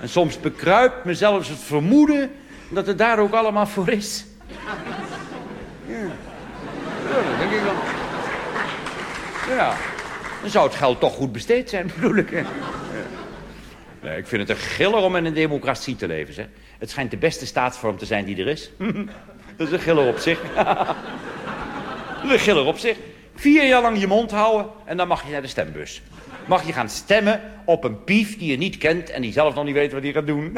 en soms bekruipt me zelfs het vermoeden dat het daar ook allemaal voor is. Ja, ja dat denk ik wel. Ja, dan zou het geld toch goed besteed zijn, bedoel ik. Nee, ik vind het een giller om in een democratie te leven, zeg. Het schijnt de beste staatsvorm te zijn die er is. Dat is een giller op zich. Dat is een giller op zich. Vier jaar lang je mond houden en dan mag je naar de stembus. Mag je gaan stemmen op een pief die je niet kent en die zelf nog niet weet wat hij gaat doen.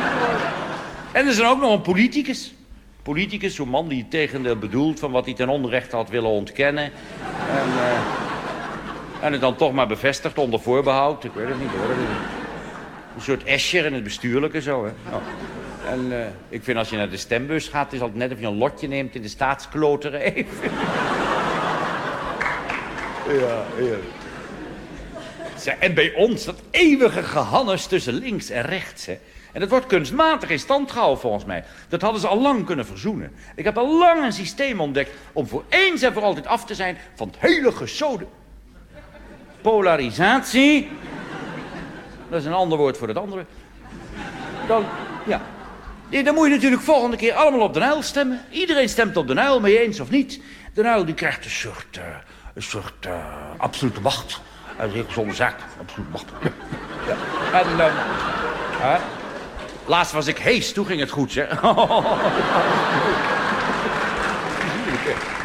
en er is dan ook nog een politicus. Politicus, zo'n man die het tegendeel bedoelt van wat hij ten onrechte had willen ontkennen. En, eh, en het dan toch maar bevestigt onder voorbehoud. Ik weet het niet hoor. Een soort Escher in het bestuurlijke zo, hè. Oh. En eh, ik vind als je naar de stembus gaat, is het net of je een lotje neemt in de staatskloteren even. ja, heerlijk. Zeg, En bij ons, dat eeuwige gehannes tussen links en rechts, hè. En dat wordt kunstmatig in stand gehouden, volgens mij. Dat hadden ze al lang kunnen verzoenen. Ik heb al lang een systeem ontdekt om voor eens en voor altijd af te zijn van het hele gesode. Polarisatie. Dat is een ander woord voor het andere. Dan, ja. Dan moet je natuurlijk volgende keer allemaal op de Nuil stemmen. Iedereen stemt op de Nuil, mee eens of niet. De die krijgt een soort, eh, een soort eh, absolute macht. Dat heel gezonde zaak, absolute macht. Ja. En, hè? Laatst was ik hees, toen ging het goed, zeg.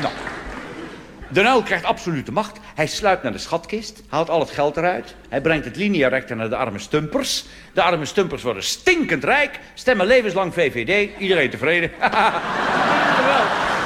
nou. De krijgt absolute macht. Hij sluipt naar de schatkist, haalt al het geld eruit. Hij brengt het linea recta naar de arme stumpers. De arme stumpers worden stinkend rijk, stemmen levenslang VVD. Iedereen tevreden.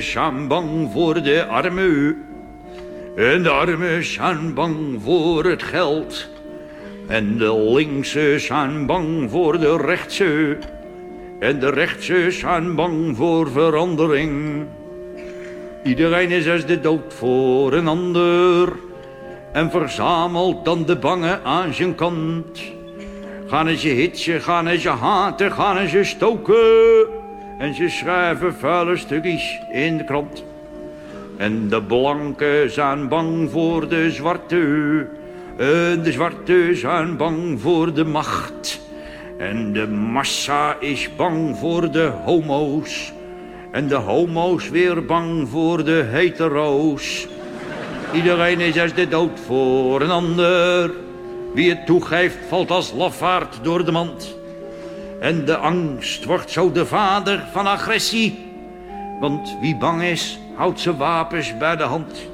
Zijn bang voor de armen. En de zijn bang voor het geld. En de linkse bang voor de rechtse. En de rechtse bang voor verandering. Iedereen is als de dood voor een ander. En verzamelt dan de bange aan zijn kant. Gaan ze hitsen, gaan ze haten, gaan ze stoken. En ze schrijven vuile stukjes in de krant. En de blanken zijn bang voor de zwarte. En de zwarte zijn bang voor de macht. En de massa is bang voor de homo's. En de homo's weer bang voor de hetero's. Iedereen is als de dood voor een ander. Wie het toegeeft valt als lafaard door de mand. En de angst wordt zo de vader van agressie. Want wie bang is, houdt zijn wapens bij de hand.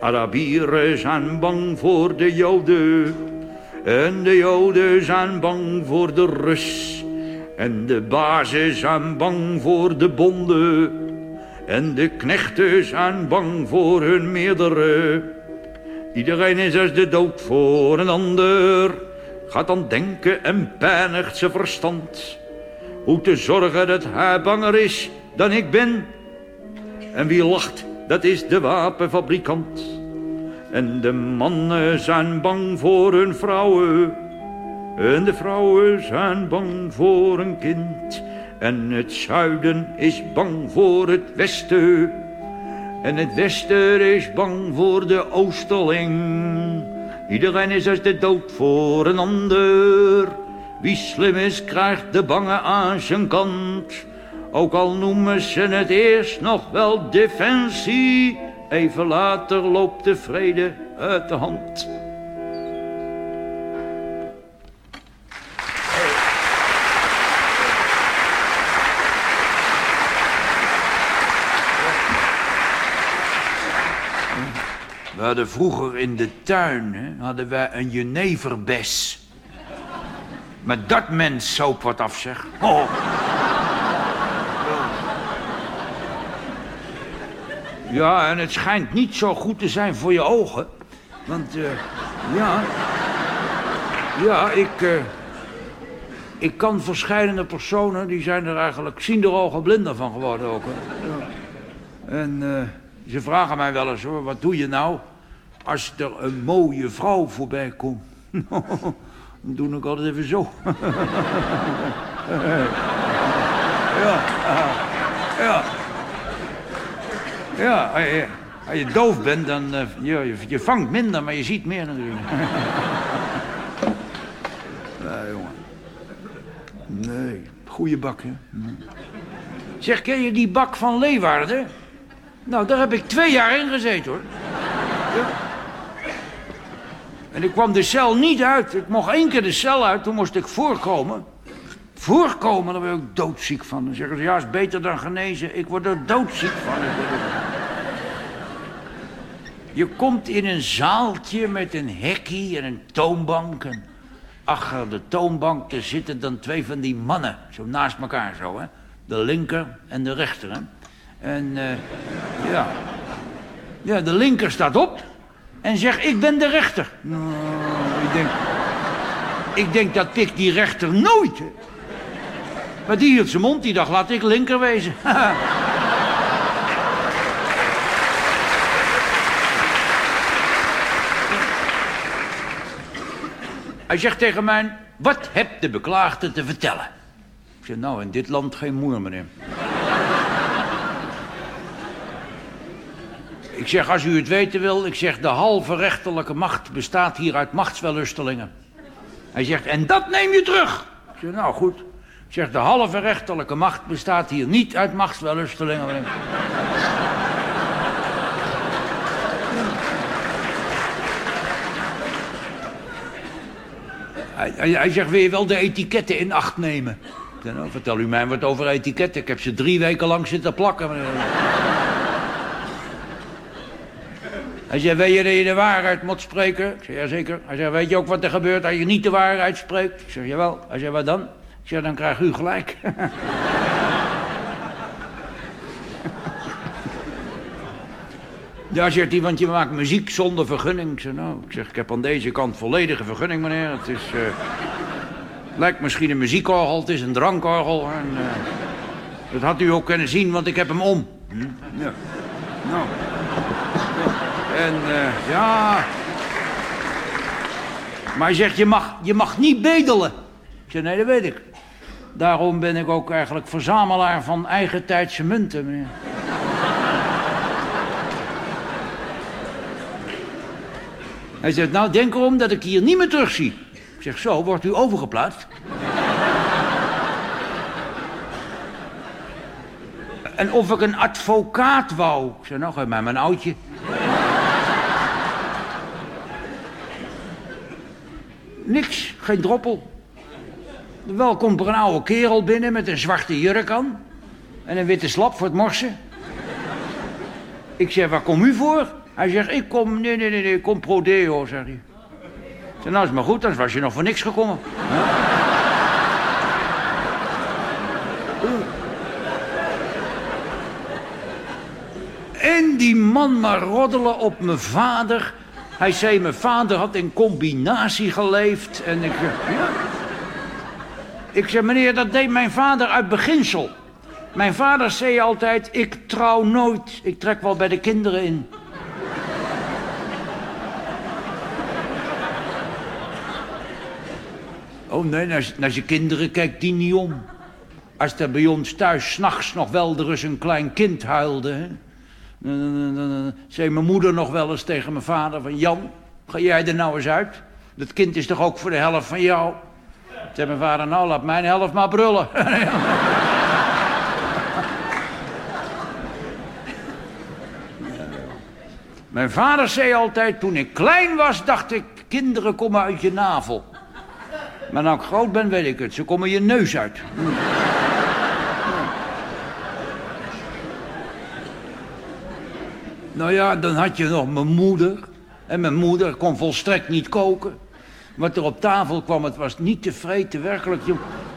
Arabieren zijn bang voor de Joden. En de Joden zijn bang voor de Rus. En de bazen zijn bang voor de bonden. En de knechten zijn bang voor hun meerdere. Iedereen is als de dood voor een ander gaat dan denken en pijnigt zijn verstand. Hoe te zorgen dat hij banger is dan ik ben. En wie lacht, dat is de wapenfabrikant. En de mannen zijn bang voor hun vrouwen. En de vrouwen zijn bang voor een kind. En het zuiden is bang voor het westen. En het westen is bang voor de oosterling. Iedereen is als de dood voor een ander. Wie slim is, krijgt de bange aan zijn kant. Ook al noemen ze het eerst nog wel defensie. Even later loopt de vrede uit de hand. We hadden vroeger in de tuin hè, hadden wij een jeneverbes. Maar dat mens soap wat af, zeg. Oh. Ja, en het schijnt niet zo goed te zijn voor je ogen. Want, eh, ja... Ja, ik... eh, ik kan verschillende personen, die zijn er eigenlijk... zien er ogen blinder van geworden ook. Hè. En eh, ze vragen mij wel eens, hoor, wat doe je nou... als er een mooie vrouw voorbij komt? Dan doe ik altijd even zo. ja, ja. Ja, als je, als je doof bent, dan uh, je, je vangt minder, maar je ziet meer natuurlijk. ja, jongen. Nee, goede bak, hè. Zeg, ken je die bak van Leeuwarden? Nou, daar heb ik twee jaar in gezeten, hoor. Ja. En ik kwam de cel niet uit. Ik mocht één keer de cel uit, toen moest ik voorkomen. Voorkomen, daar ben ik doodziek van. Dan zeggen ze, ja, is beter dan genezen. Ik word er doodziek van. Je komt in een zaaltje met een hekkie en een toonbank. En achter de toonbank er zitten dan twee van die mannen. Zo naast elkaar zo, hè. De linker en de rechter, hè. En, eh, ja. Ja, de linker staat op en zeg, ik ben de rechter. Nou, ik denk, ik denk dat ik die rechter nooit. Maar die hield zijn mond die dag, laat ik linker wezen. Hij zegt tegen mij, wat hebt de beklaagde te vertellen? Ik zeg, nou, in dit land geen moer, meneer. Ik zeg, als u het weten wil, ik zeg, de halve rechterlijke macht bestaat hier uit machtswellustelingen. Hij zegt, en dat neem je terug. Ik zeg, nou goed. Ik zeg, de halve rechterlijke macht bestaat hier niet uit machtswellustelingen. Hij, hij, zegt, wil je wel de etiketten in acht nemen? Ik zeg, nou, vertel u mij wat over etiketten. Ik heb ze drie weken lang zitten plakken. Hij zei, weet je dat je de waarheid moet spreken? Ik zei, jazeker. Hij zei, weet je ook wat er gebeurt als je niet de waarheid spreekt? Zeg, jawel. Hij zei, wat dan? Ik zeg, dan krijgt u gelijk. Ja, zegt hij, want je maakt muziek zonder vergunning. Ik zeg, nou, ik zeg, ik heb aan deze kant volledige vergunning, meneer. Het is, uh, lijkt misschien een muziekorgel, het is een drankorgel. En, uh, dat had u ook kunnen zien, want ik heb hem om. Hm? Ja. Nou. En uh, ja... Maar hij zegt, je mag, je mag niet bedelen. Ik zeg, nee, dat weet ik. Daarom ben ik ook eigenlijk verzamelaar van eigen tijdse munten, meneer. Hij zegt, nou, denk erom dat ik hier niet meer terugzie. Ik zeg, zo, wordt u overgeplaatst? en of ik een advocaat wou. Ik zeg, nou, geef mij mijn oudje. Niks, geen droppel. Wel komt er een oude kerel binnen met een zwarte jurk aan. En een witte slap voor het morsen. Ik zeg, waar kom u voor? Hij zegt, ik kom, nee, nee, nee, nee ik kom pro deo, zegt hij. Ik zeg, nou is maar goed, dan was je nog voor niks gekomen. En die man maar roddelen op mijn vader. Hij zei, mijn vader had in combinatie geleefd. En ik, ja. ik zeg, meneer, dat deed mijn vader uit beginsel. Mijn vader zei altijd, ik trouw nooit. Ik trek wel bij de kinderen in. Oh nee, naar, zijn kinderen kijkt die niet om. Als er bij ons thuis s'nachts nog wel eens een klein kind huilde... zei mijn moeder nog wel eens tegen mijn vader van... Jan, ga jij er nou eens uit? Dat kind is toch ook voor de helft van jou? Zei mijn vader, nou laat mijn helft maar brullen. Mijn vader zei altijd, toen ik klein was, dacht ik... kinderen komen uit je navel. Maar nou ik groot ben, weet ik het. Ze komen je neus uit. Nou ja, dan had je nog mijn moeder. En mijn moeder kon volstrekt niet koken. Wat er op tafel kwam, het was niet te vreten, werkelijk.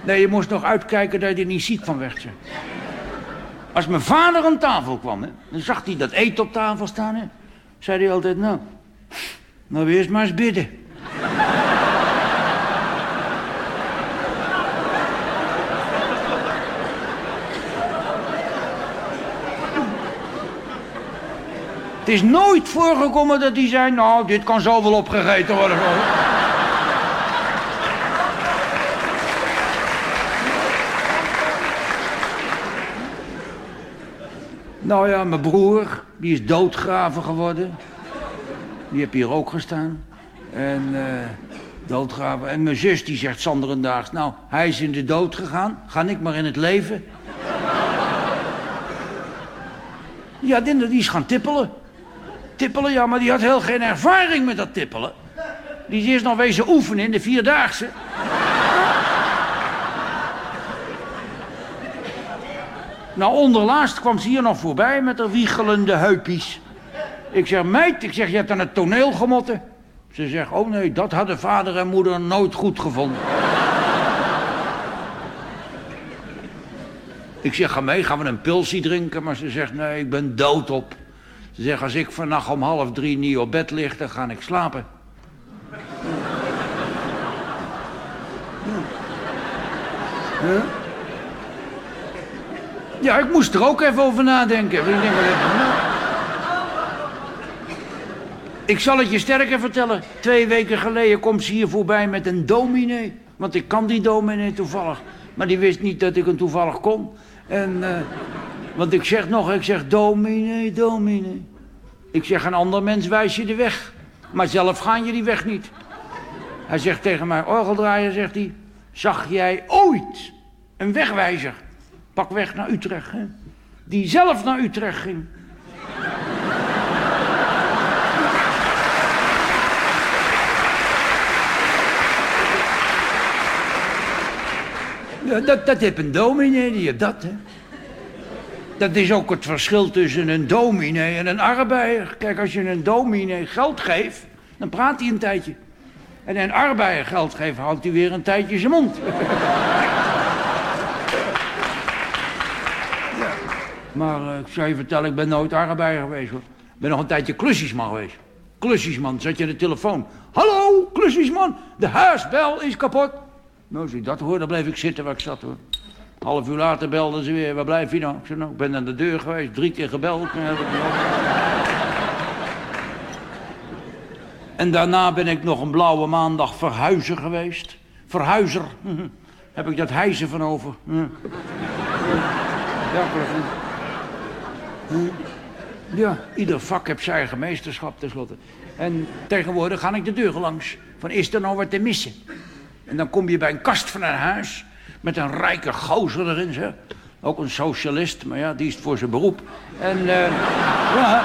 Nee, je moest nog uitkijken dat je niet ziek van werd. Als mijn vader aan tafel kwam, hè, dan zag hij dat eten op tafel staan. Hè, zei hij altijd, nou, nou weer eens maar eens bidden. Is nooit voorgekomen dat die zei, nou, dit kan zo wel opgegeten worden. nou ja, mijn broer, die is doodgraven geworden. Die heb hier ook gestaan. En uh, doodgraven. En mijn zus die zegt zanderendaags, nou, hij is in de dood gegaan. Ga ik maar in het leven. ja, die is gaan tippelen. Tippelen, ja, maar die had heel geen ervaring met dat tippelen. Die is nog wezen oefenen in de Vierdaagse. nou, onderlaatst kwam ze hier nog voorbij met haar wiegelende heupies. Ik zeg, meid, ik zeg, je hebt aan het toneel gemotten. Ze zegt, oh nee, dat hadden vader en moeder nooit goed gevonden. ik zeg, ga mee, gaan we een pilsie drinken? Maar ze zegt, nee, ik ben doodop. Ze zeggen, als ik vannacht om half drie niet op bed lig, dan ga ik slapen. Ja. ja, ik moest er ook even over nadenken. Ik zal het je sterker vertellen. Twee weken geleden komt ze hier voorbij met een dominee. Want ik kan die dominee toevallig. Maar die wist niet dat ik hem toevallig kon. En, uh, want ik zeg nog, ik zeg dominee, dominee. Ik zeg, een ander mens wijs je de weg. Maar zelf gaan je die weg niet. Hij zegt tegen mij, orgeldraaier, zegt hij... Zag jij ooit een wegwijzer, pak weg naar Utrecht, hè? die zelf naar Utrecht ging? Dat, dat heeft een dominee, die heeft dat, hè. Dat is ook het verschil tussen een dominee en een arbeider. Kijk, als je een dominee geld geeft, dan praat hij een tijdje. En een arbeider geld geeft, houdt hij weer een tijdje zijn mond. ja. Maar uh, ik zou je vertellen, ik ben nooit arbeider geweest hoor. Ik ben nog een tijdje klusjesman geweest. Klusjesman, zat je aan de telefoon. Hallo, klusjesman, de huisbel is kapot. Nou, als ik dat hoor, dan bleef ik zitten waar ik zat hoor. Half uur later belden ze weer, waar blijf je nou? Ik nou, ben aan de deur geweest, drie keer gebeld. En daarna ben ik nog een blauwe maandag verhuizer geweest. Verhuizer. Heb ik dat hijzen van over. Ja, ja, ieder vak heeft zijn eigen meesterschap tenslotte. En tegenwoordig ga ik de deur langs. Van is er nou wat te missen? En dan kom je bij een kast van een huis. Met een rijke gozer erin, zeg. Ook een socialist, maar ja, die is voor zijn beroep. En, uh, ja...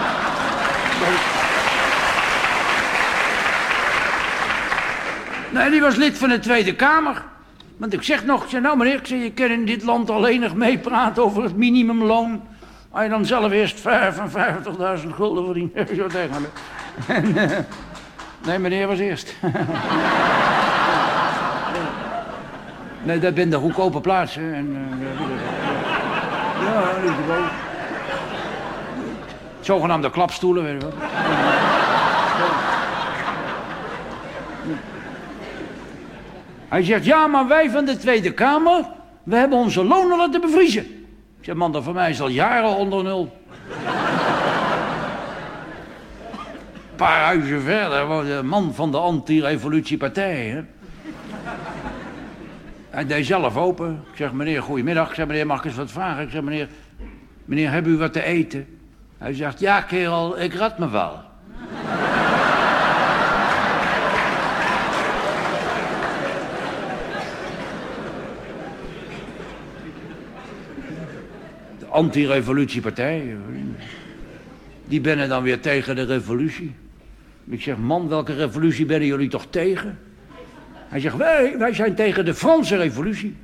Nee, die was lid van de Tweede Kamer. Want ik zeg nog, ik nou meneer, ik zeg, je kan in dit land alleen nog meepraten over het minimumloon. Als je dan zelf eerst 55.000 gulden verdient. Zo tegen me. En, uh, nee, meneer was eerst. nee, dat ben de goedkope plaatsen. En, uh, ja, dat is. Zogenaamde klapstoelen, weet je wel. Hij zegt, ja, maar wij van de Tweede Kamer, we hebben onze lonen laten bevriezen. Ik zeg, man, dat voor mij is al jaren onder nul. Een paar huizen verder man van de anti-revolutiepartij. Hè? Hij deed zelf open. Ik zeg, meneer, goedemiddag. Ik zeg, meneer, mag ik eens wat vragen? Ik zeg, meneer, meneer, hebben u wat te eten? Hij zegt, ja, kerel, ik red me wel. anti-revolutiepartij. Die bennen dan weer tegen de revolutie. Ik zeg, man, welke revolutie ben jullie toch tegen? Hij zegt, wij, wij zijn tegen de Franse revolutie.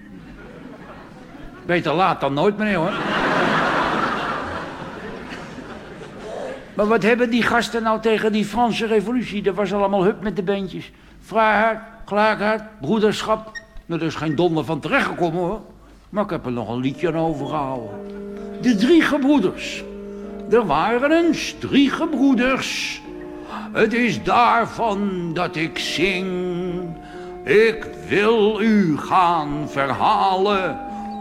Beter laat dan nooit, meneer, hoor. Maar wat hebben die gasten nou tegen die Franse revolutie? Dat was allemaal hup met de bandjes. Vrijheid, gelijkheid, broederschap. Nou, er is geen donder van terechtgekomen, hoor. Maar ik heb er nog een liedje aan overgehouden. De drie gebroeders. Er waren eens drie gebroeders. Het is daarvan dat ik zing. Ik wil u gaan verhalen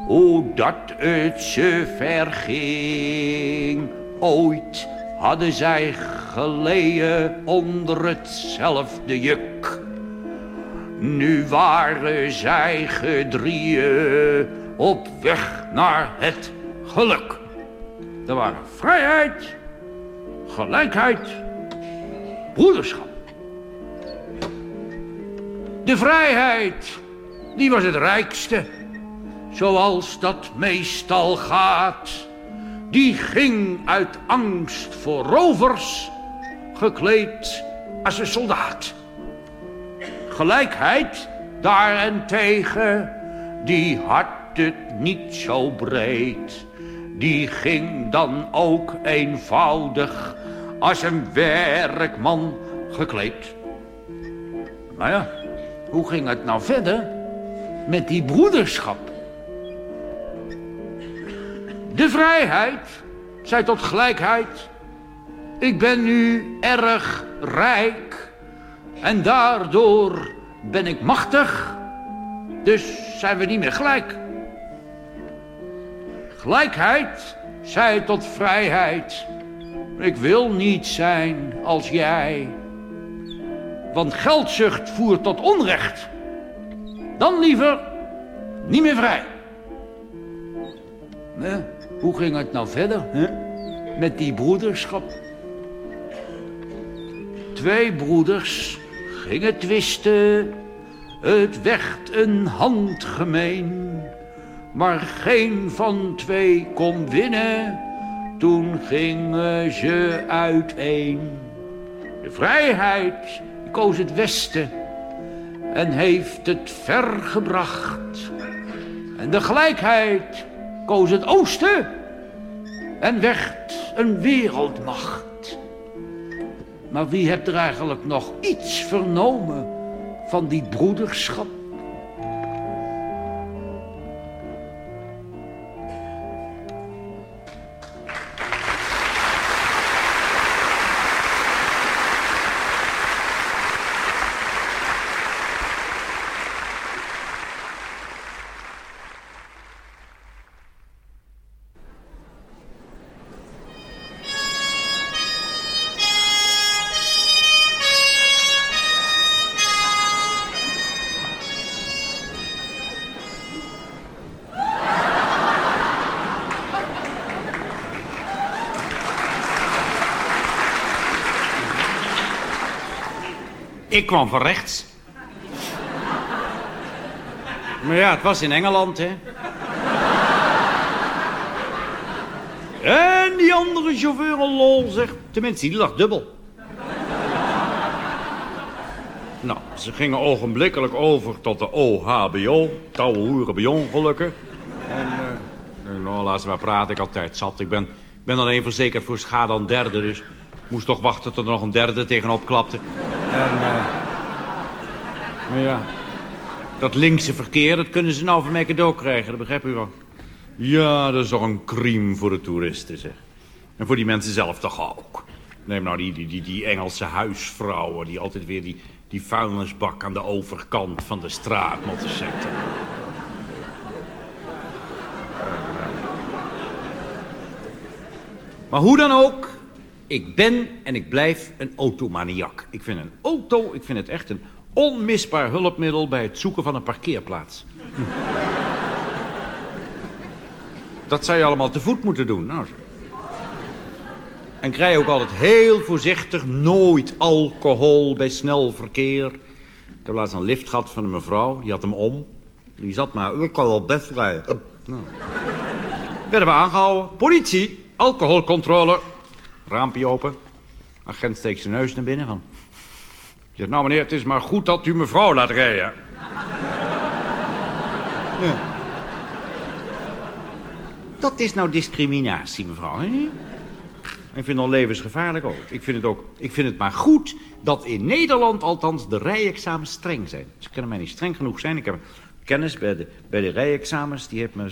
hoe dat het ze verging. Ooit hadden zij geleden onder hetzelfde juk. Nu waren zij gedrieën op weg naar het geluk. Er waren vrijheid, gelijkheid, broederschap. De vrijheid, die was het rijkste, zoals dat meestal gaat. Die ging uit angst voor rovers, gekleed als een soldaat. Gelijkheid daarentegen, die had het niet zo breed. Die ging dan ook eenvoudig als een werkman gekleed. Nou ja, hoe ging het nou verder met die broederschap? De vrijheid zei tot gelijkheid. Ik ben nu erg rijk en daardoor ben ik machtig. Dus zijn we niet meer gelijk. Gelijkheid zei tot vrijheid. Ik wil niet zijn als jij. Want geldzucht voert tot onrecht. Dan liever niet meer vrij. Hoe ging het nou verder hè? met die broederschap? Twee broeders gingen twisten, het werd een handgemeen. Maar geen van twee kon winnen, toen gingen ze uiteen. De vrijheid koos het westen en heeft het ver gebracht. En de gelijkheid koos het oosten en werd een wereldmacht. Maar wie hebt er eigenlijk nog iets vernomen van die broederschap? Van rechts. Maar ja, het was in Engeland, hè. En die andere chauffeur, een lol, zegt... Tenminste, die lag dubbel. Nou, ze gingen ogenblikkelijk over tot de OHBO. Touwe hoeren bij ongelukken. En, uh, nou, laat ze maar praten, ik altijd zat. Ik ben, ben alleen verzekerd voor schade aan derde, dus... Moest toch wachten tot er nog een derde tegenop klapte. En, maar ja, dat linkse verkeer, dat kunnen ze nou van mij cadeau krijgen, dat begrijp u wel. Ja, dat is toch een crime voor de toeristen, zeg. En voor die mensen zelf toch ook. Neem nou die, die, die, Engelse huisvrouwen... die altijd weer die, die vuilnisbak aan de overkant van de straat moeten zetten. Maar hoe dan ook, ik ben en ik blijf een automaniak. Ik vind een auto, ik vind het echt een onmisbaar hulpmiddel bij het zoeken van een parkeerplaats. Dat zou je allemaal te voet moeten doen. Nou, en krijg ook altijd heel voorzichtig nooit alcohol bij snel verkeer. Ik heb laatst een lift gehad van een mevrouw, die had hem om. Die zat maar, ik kan wel best rijden. Nou. Werden we aangehouden. Politie, alcoholcontrole. Raampje open. Agent steekt zijn neus naar binnen van... Zegt, nou meneer, het is maar goed dat u mevrouw laat rijden. Dat is nou discriminatie, mevrouw. Hè? Ik vind het al levensgevaarlijk ook. Ik vind, het ook. ik vind het maar goed dat in Nederland althans de rijexamens streng zijn. Ze kunnen mij niet streng genoeg zijn. Ik heb kennis bij de, bij de rijexamens. Die, heeft me,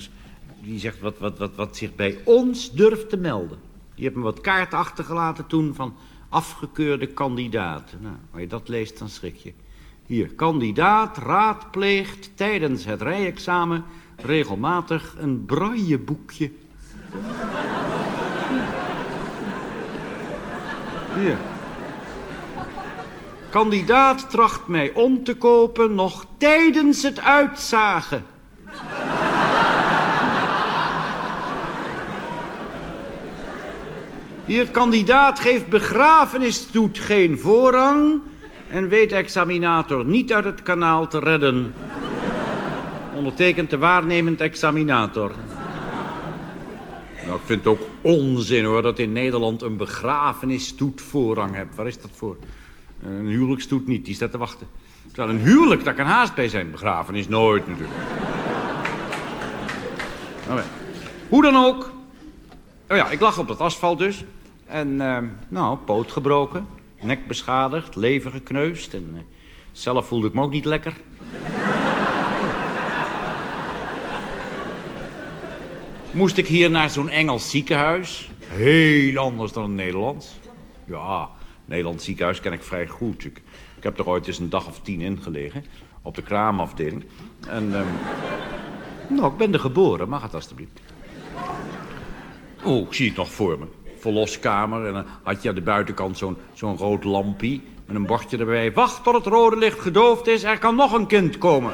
die zegt wat, wat, wat, wat zich bij ons durft te melden. Die heeft me wat kaarten achtergelaten toen van afgekeurde kandidaten. Nou, als je dat leest, dan schrik je. Hier, kandidaat raadpleegt tijdens het rijexamen regelmatig een brailleboekje. Hier. Kandidaat tracht mij om te kopen nog tijdens het uitzagen. Hier, kandidaat geeft begrafenisstoet geen voorrang... en weet examinator niet uit het kanaal te redden. Ondertekent de waarnemend examinator. Nou, ik vind het ook onzin hoor, dat in Nederland een begrafenisstoet voorrang hebt. Waar is dat voor? Een huwelijkstoet niet, die staat te wachten. Terwijl een huwelijk, daar kan haast bij zijn. Begrafenis nooit natuurlijk. Nou, hoe dan ook. Oh ja, ik lag op dat asfalt dus. En, uh, nou, poot gebroken, nek beschadigd, lever gekneusd. En uh, zelf voelde ik me ook niet lekker. Moest ik hier naar zo'n Engels ziekenhuis. Heel anders dan in Nederland. Ja, Nederlands ziekenhuis ken ik vrij goed. Ik, heb er ooit eens een dag of tien ingelegen. Op de kraamafdeling. En, um, nou, ik ben er geboren. Mag het alstublieft. Oh, ik zie het nog voor me verloskamer. En dan had je aan de buitenkant zo'n zo'n rood lampje. Met een bordje erbij. Wacht tot het rode licht gedoofd is, er kan nog een kind komen.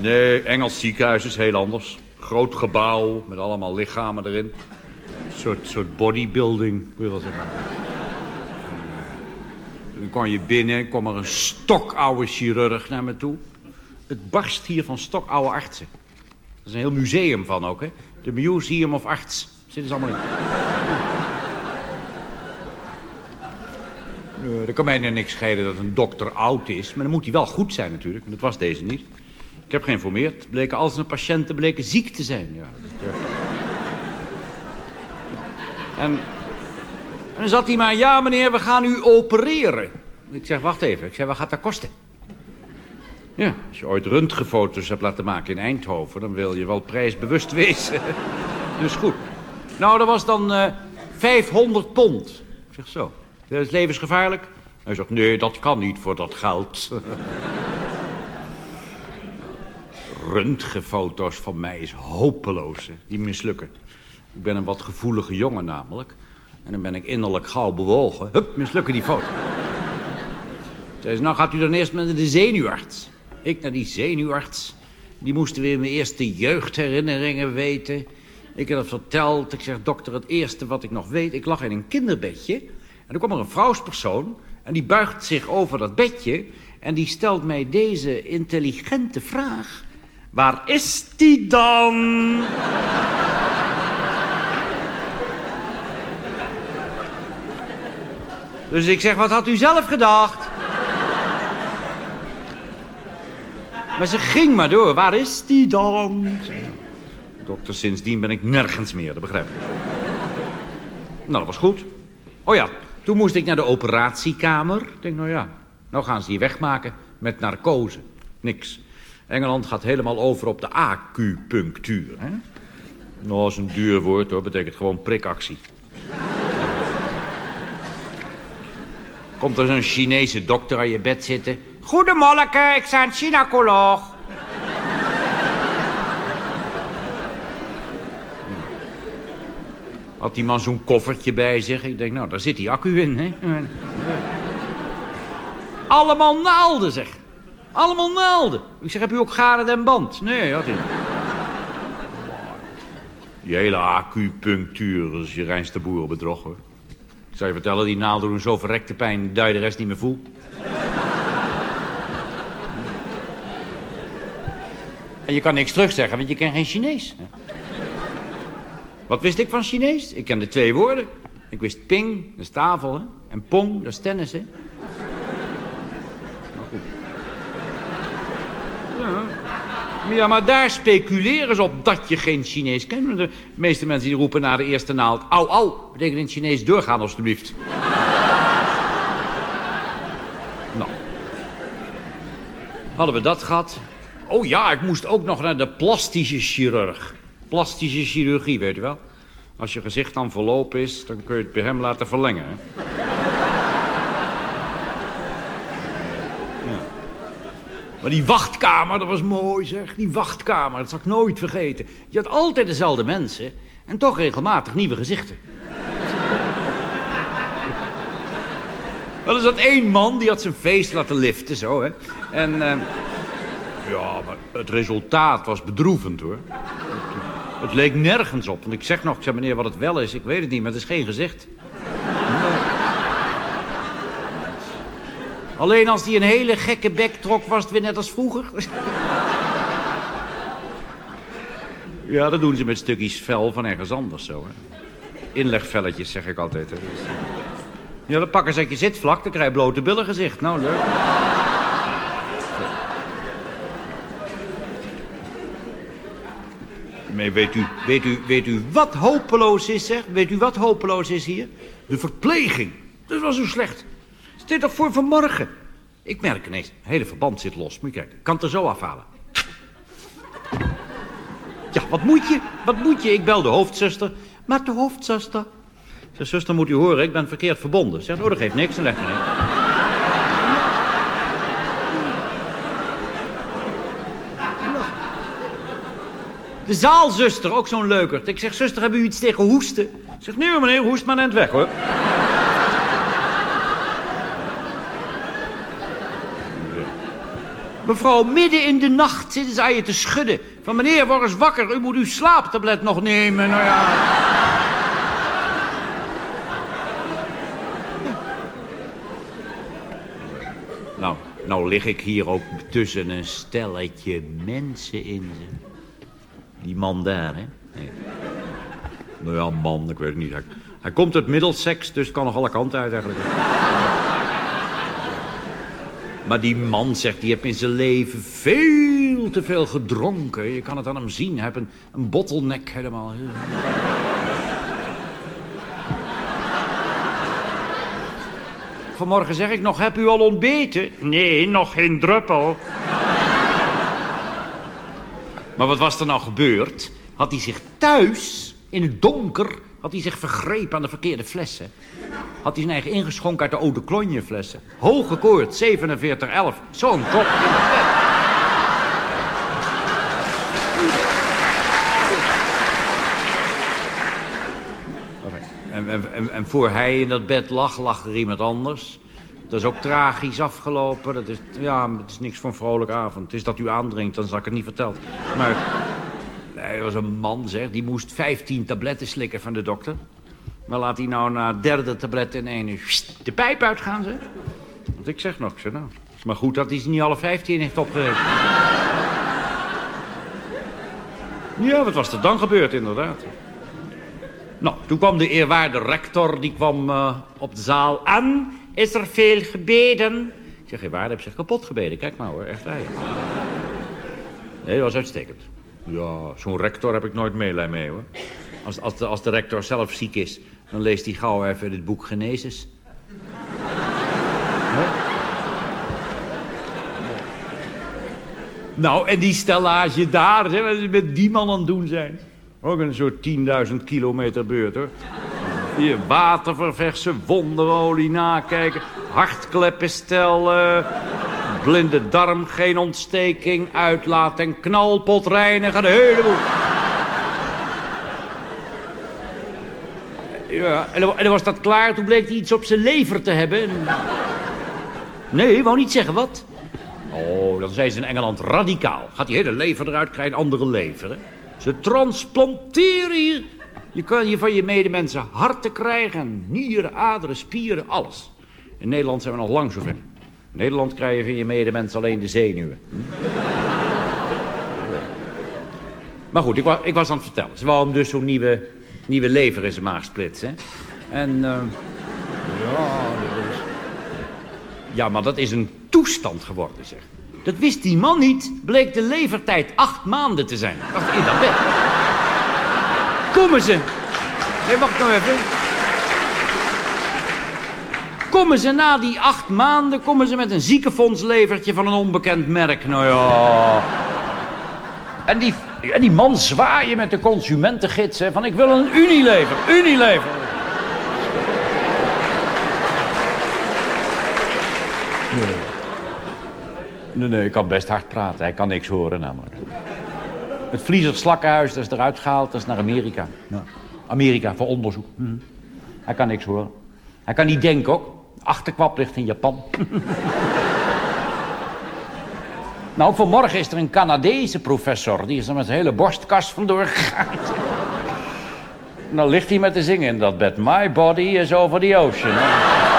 Nee, Engels ziekenhuis is heel anders. Groot gebouw met allemaal lichamen erin. Een soort, soort bodybuilding, wil je wel zeggen. Dan kwam je binnen, kwam er een stokoude chirurg naar me toe. Het barst hier van stokoude artsen. Er is een heel museum van ook, hè. De Museum of Arts. Zitten ze allemaal in. Uh, er kan mij niks schelen dat een dokter oud is. Maar dan moet hij wel goed zijn natuurlijk. En dat was deze niet. Ik heb geïnformeerd. Bleken al zijn patiënten bleken ziek te zijn. Ja. En, en dan zat hij maar, ja meneer, we gaan u opereren. Ik zeg, wacht even. Ik zeg, wat gaat dat kosten? Ja, als je ooit röntgenfoto's hebt laten maken in Eindhoven... dan wil je wel prijsbewust wezen. dus goed. Nou, dat was dan uh, 500 pond. Ik zeg, zo. Dat is levensgevaarlijk? Hij zegt, nee, dat kan niet voor dat geld. Röntgenfoto's van mij is hopeloos. Die mislukken. Ik ben een wat gevoelige jongen namelijk. En dan ben ik innerlijk gauw bewogen. Hup, mislukken die foto. Zei ze, nou gaat u dan eerst met de zenuwarts. Ik naar die zenuwarts. Die moesten weer mijn eerste jeugdherinneringen weten. Ik heb dat verteld. Ik zeg, dokter, het eerste wat ik nog weet... ik lag in een kinderbedje. En er kwam er een vrouwspersoon... en die buigt zich over dat bedje... en die stelt mij deze intelligente vraag... Waar is die dan? dus ik zeg, wat had u zelf gedacht? Maar ze ging maar door. Waar is die dan? Dokter, sindsdien ben ik nergens meer, dat begrijp ik. Nou, dat was goed. Oh ja, toen moest ik naar de operatiekamer. Ik denk, nou ja, nou gaan ze die wegmaken met narcose. Niks. Engeland gaat helemaal over op de acupunctuur. Hè? Nou, dat is een duur woord hoor, betekent gewoon prikactie. Komt er zo'n Chinese dokter aan je bed zitten. Goedemorgen, ik ben gynaecoloog. Had die man zo'n koffertje bij zich. Ik denk, nou, daar zit die accu in, hè. Allemaal naalden, zeg. Allemaal naalden. Ik zeg, heb u ook garen en band? Nee, had hij. Die hele acupunctuur, is je reinste boerenbedrog, hoor. Ik zou je vertellen, die naalden doen zo verrekte pijn... dat je de rest niet meer voelt. En je kan niks terugzeggen, want je kent geen Chinees. Wat wist ik van Chinees? Ik kende twee woorden. Ik wist ping, dat is tafel, hè? En pong, dat is tennis, hè? Ja, maar daar speculeren ze op dat je geen Chinees kent. De meeste mensen die roepen na de eerste naald... Au, au, betekent in het Chinees doorgaan alstublieft. nou. Hadden we dat gehad? Oh ja, ik moest ook nog naar de plastische chirurg. Plastische chirurgie, weet u wel. Als je gezicht dan verlopen is, dan kun je het bij hem laten verlengen. Hè? Maar die wachtkamer, dat was mooi zeg. Die wachtkamer, dat zal ik nooit vergeten. Je had altijd dezelfde mensen en toch regelmatig nieuwe gezichten. Wel is dat één man, die had zijn feest laten liften, zo, hè. En, uh, ja, maar het resultaat was bedroevend, hoor. Het leek nergens op. Want ik zeg nog, ik zeg, meneer, wat het wel is, ik weet het niet, maar het is geen gezicht. Alleen als hij een hele gekke bek trok, was het weer net als vroeger. ja, dat doen ze met stukjes vel van ergens anders zo. Hè. Inlegvelletjes, zeg ik altijd. Ja, dan pakken ze uit je zitvlak, dan krijg je blote billen gezicht. Nou, leuk. Maar weet u, weet, u, weet u wat hopeloos is, zeg? Weet u wat hopeloos is hier? De verpleging. Dat was zo slecht. Dit toch voor vanmorgen? Ik merk ineens, het hele verband zit los. Moet je kijken, ik kan het er zo afhalen. Ja, wat moet je? Wat moet je? Ik bel de hoofdzuster. Maar de hoofdzuster... Zuster, moet u horen, ik ben verkeerd verbonden. Zeg, oh, dat geeft niks, en leg De zaalzuster, ook zo'n leukert. Ik zeg, zuster, hebben u iets tegen hoesten? Zeg, nee meneer, hoest maar net weg hoor. Mevrouw, midden in de nacht zitten ze aan je te schudden. Van meneer, word eens wakker, u moet uw slaaptablet nog nemen. Nou ja... Nou, nou lig ik hier ook tussen een stelletje mensen in. Die man daar, hè? Nee. Nou ja, man, ik weet het niet. Hij, komt uit Middlesex, dus het kan nog alle kanten uit eigenlijk. Maar die man zegt, die heeft in zijn leven veel te veel gedronken. Je kan het aan hem zien. Hij heeft een, een bottleneck helemaal. Vanmorgen zeg ik nog, heb u al ontbeten? Nee, nog geen druppel. Maar wat was er nou gebeurd? Had hij zich thuis, in het donker, had hij zich vergrepen aan de verkeerde flessen. Had hij zijn eigen ingeschonken uit de oude klonje flessen. Hoge koord, 4711. Zo'n kop. En, en, en, en voor hij in dat bed lag, lag er iemand anders. Dat is ook tragisch afgelopen. Dat is, ja, het is niks van een vrolijke avond. Het is dat u aandringt, dan zal ik het niet verteld. Maar hij was een man, zeg. Die moest 15 tabletten slikken van de dokter. Maar laat hij nou na derde tablet in één de pijp uitgaan, zeg. Want ik zeg nog, zeg nou... Het is maar goed dat hij ze niet alle 15 heeft opgereden. Ja, wat was er dan gebeurd, inderdaad? Nou, toen kwam de eerwaarde rector, die kwam eh, op de zaal aan. Is er veel gebeden? Ik zeg, eerwaarde, heb zich kapot gebeden. Kijk maar hoor, echt waar. Nee, dat was uitstekend. Ja, zo'n rector heb ik nooit meelij mee hoor. Als, als, de, als de rector zelf ziek is, dan leest hij gauw even het boek Genesis. Nou, en die stellage daar, wat ze met die man aan het doen zijn. Ook een soort 10.000 kilometer beurt, hoor. Hier water verversen, wonderolie nakijken, hartkleppen stellen... blinde darm, geen ontsteking, uitlaat en knalpot reinigen, de hele boel. Ja, en dan, was dat klaar, toen bleek hij iets op zijn lever te hebben. Nee, wou niet zeggen, wat? Oh, dan zijn ze in Engeland radicaal. Gaat die hele lever eruit, krijgt andere lever? Ze transplanteren hier. Je kan je van je medemensen harten krijgen, nieren, aderen, spieren, alles. In Nederland zijn we nog lang zover. In Nederland krijg je van je medemensen alleen de zenuwen. Maar goed, ik was, ik was aan het vertellen. Ze wou hem dus zo'n nieuwe, nieuwe lever in zijn maag splitsen. En, ja, dat is... ja, maar dat is een toestand geworden, zeg. Dat wist die man niet, bleek de levertijd acht maanden te zijn. Wacht, in dat bed. Komen ze. Nee, wacht nou even. Komen ze na die acht maanden, komen ze met een ziekenfondslevertje van een onbekend merk. Nou ja. En die, en die man zwaaien met de consumentengids, hè, van ik wil een Unilever, Unilever. Nee, nee, ik kan best hard praten. Hij kan niks horen namelijk. Het Vliezer Slakkenhuis, dat is eruit gehaald, dat is naar Amerika. Ja. Amerika, voor onderzoek. Hm. Hij kan niks horen. Hij kan niet denken ook. Achterkwap ligt in Japan. nou, vanmorgen is er een Canadese professor. Die is er met zijn hele borstkas vandoor gegaan. nou ligt hij met te zingen in dat bed. My body is over the ocean.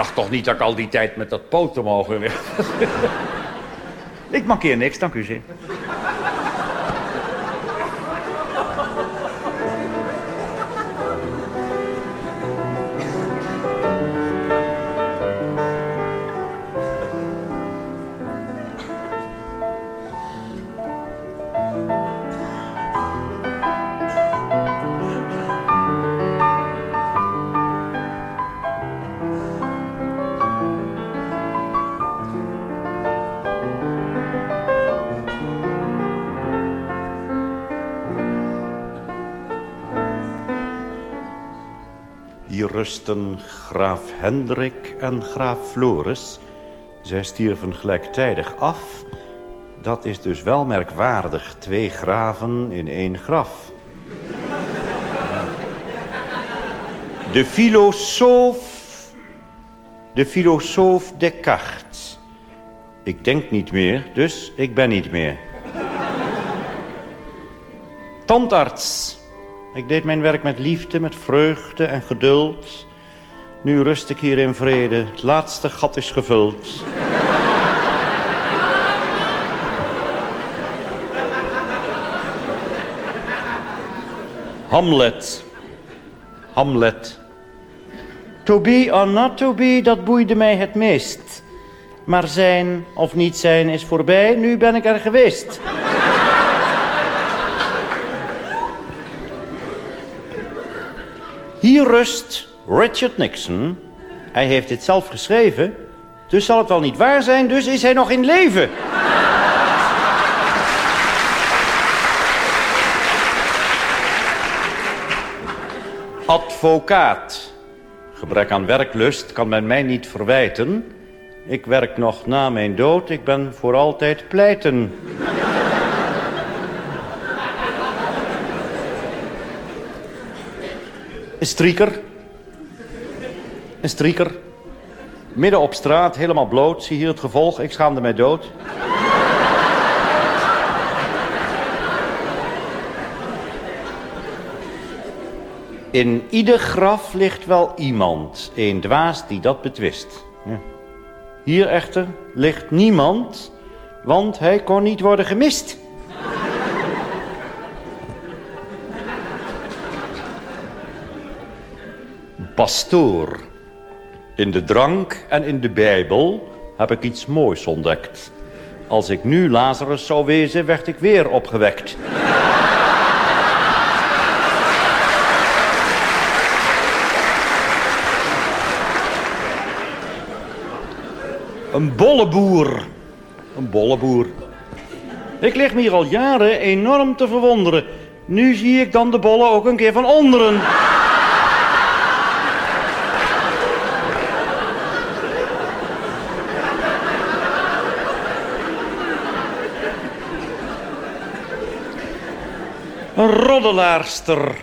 Dacht toch niet dat ik al die tijd met dat poten mogen weer. ik mankeer niks, dank u zeer. Graaf Hendrik en graaf Floris. Zij stierven gelijktijdig af. Dat is dus wel merkwaardig. Twee graven in één graf. De filosoof... De filosoof Descartes. Ik denk niet meer, dus ik ben niet meer. Tandarts. Ik deed mijn werk met liefde, met vreugde en geduld. Nu rust ik hier in vrede. Het laatste gat is gevuld. Hamlet. Hamlet. To be or not to be, dat boeide mij het meest. Maar zijn of niet zijn is voorbij, nu ben ik er geweest. Hier rust Richard Nixon. Hij heeft dit zelf geschreven. Dus zal het wel niet waar zijn, dus is hij nog in leven. Advocaat. Gebrek aan werklust kan men mij niet verwijten. Ik werk nog na mijn dood, ik ben voor altijd pleiten. Een strieker. Een strieker. Midden op straat, helemaal bloot. Zie hier het gevolg, ik schaamde mij dood. In ieder graf ligt wel iemand, een dwaas die dat betwist. Hier echter ligt niemand, want hij kon niet worden gemist. Pastoor. In de drank en in de Bijbel heb ik iets moois ontdekt. Als ik nu Lazarus zou wezen, werd ik weer opgewekt. Een bolleboer. Een bolleboer. Ik lig me hier al jaren enorm te verwonderen. Nu zie ik dan de bollen ook een keer van onderen. Roddelaarster.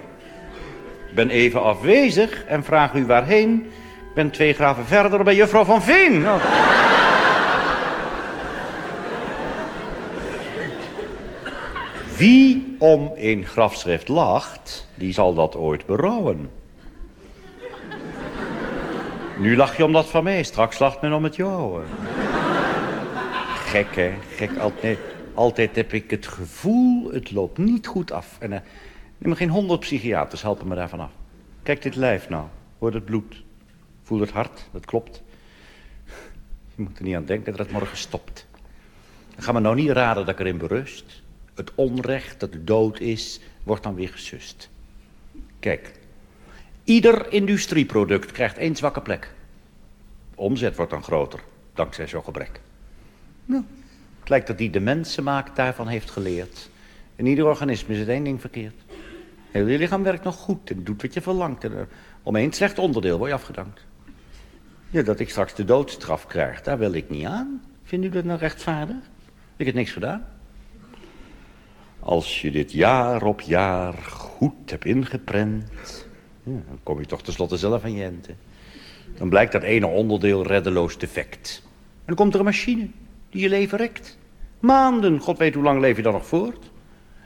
Ben even afwezig en vraag u waarheen. Ben twee graven verder bij juffrouw van Veen. Nou. Wie om een grafschrift lacht, die zal dat ooit berouwen. Nu lach je om dat van mij, straks lacht men om het jouwe. Gek, hè? Gek. Altijd, altijd heb ik het gevoel, het loopt niet goed af. En uh, neem geen honderd psychiaters helpen me daarvan af. Kijk dit lijf nou. Hoor het bloed. Voel het hart, dat klopt. Je moet er niet aan denken dat het morgen stopt. Dan ga me nou niet raden dat ik erin berust. Het onrecht dat de dood is, wordt dan weer gesust. Kijk, ieder industrieproduct krijgt één zwakke plek. omzet wordt dan groter, dankzij zo'n gebrek. Nou, het lijkt dat die de mensenmaak daarvan heeft geleerd. In ieder organisme is het één ding verkeerd. Heel je lichaam werkt nog goed en doet wat je verlangt. En er, om één slecht onderdeel word je afgedankt. Ja, dat ik straks de doodstraf krijg, daar wil ik niet aan. Vindt u dat nou rechtvaardig? Ik heb niks gedaan. Als je dit jaar op jaar goed hebt ingeprent... Ja, dan kom je toch tenslotte zelf aan je ente. Dan blijkt dat ene onderdeel reddeloos defect. En dan komt er een machine die je leven rekt. Maanden, god weet hoe lang leef je dan nog voort.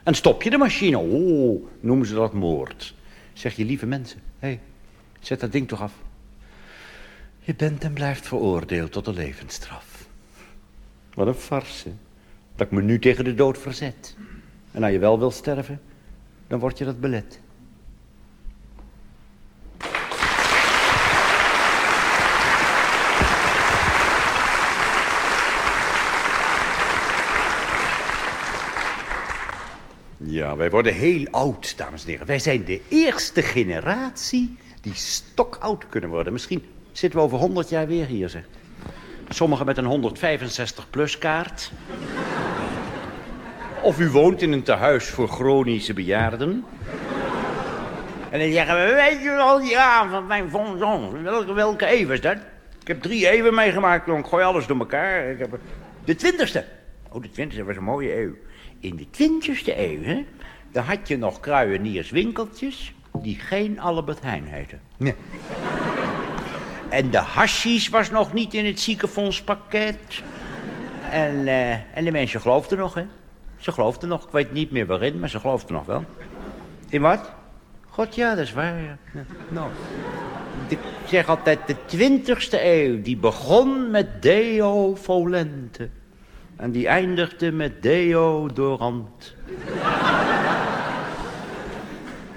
En stop je de machine, oh, noemen ze dat moord. Zeg je, lieve mensen, hé, hey, zet dat ding toch af. Je bent en blijft veroordeeld tot een levensstraf. Wat een farce, dat ik me nu tegen de dood verzet. En als je wel wil sterven, dan word je dat belet. Ja, wij worden heel oud, dames en heren. Wij zijn de eerste generatie die stokoud kunnen worden. Misschien zitten we over 100 jaar weer hier, zeg. Sommigen met een 165-plus kaart. Of u woont in een tehuis voor chronische bejaarden. En dan zeggen we, weet je wel, die avond, mijn vonzon. Welke, welke eeuw is dat? Ik heb drie eeuwen meegemaakt. Ik gooi alles door elkaar. Ik heb... De twintigste. Oh, de twintigste was een mooie eeuw. In de twintigste eeuw, hè, daar had je nog kruienierswinkeltjes die geen Albert Heijn heten. Nee. En de hashies was nog niet in het ziekenfondspakket. En, en de mensen geloofden nog, hè. Ze geloofden nog. Ik weet niet meer waarin, maar ze geloofden nog wel. In wat? God, ja, dat is waar, ja. Ja, Nou, ik zeg altijd, de twintigste eeuw, die begon met Deo Volente. En die eindigde met Deodorant.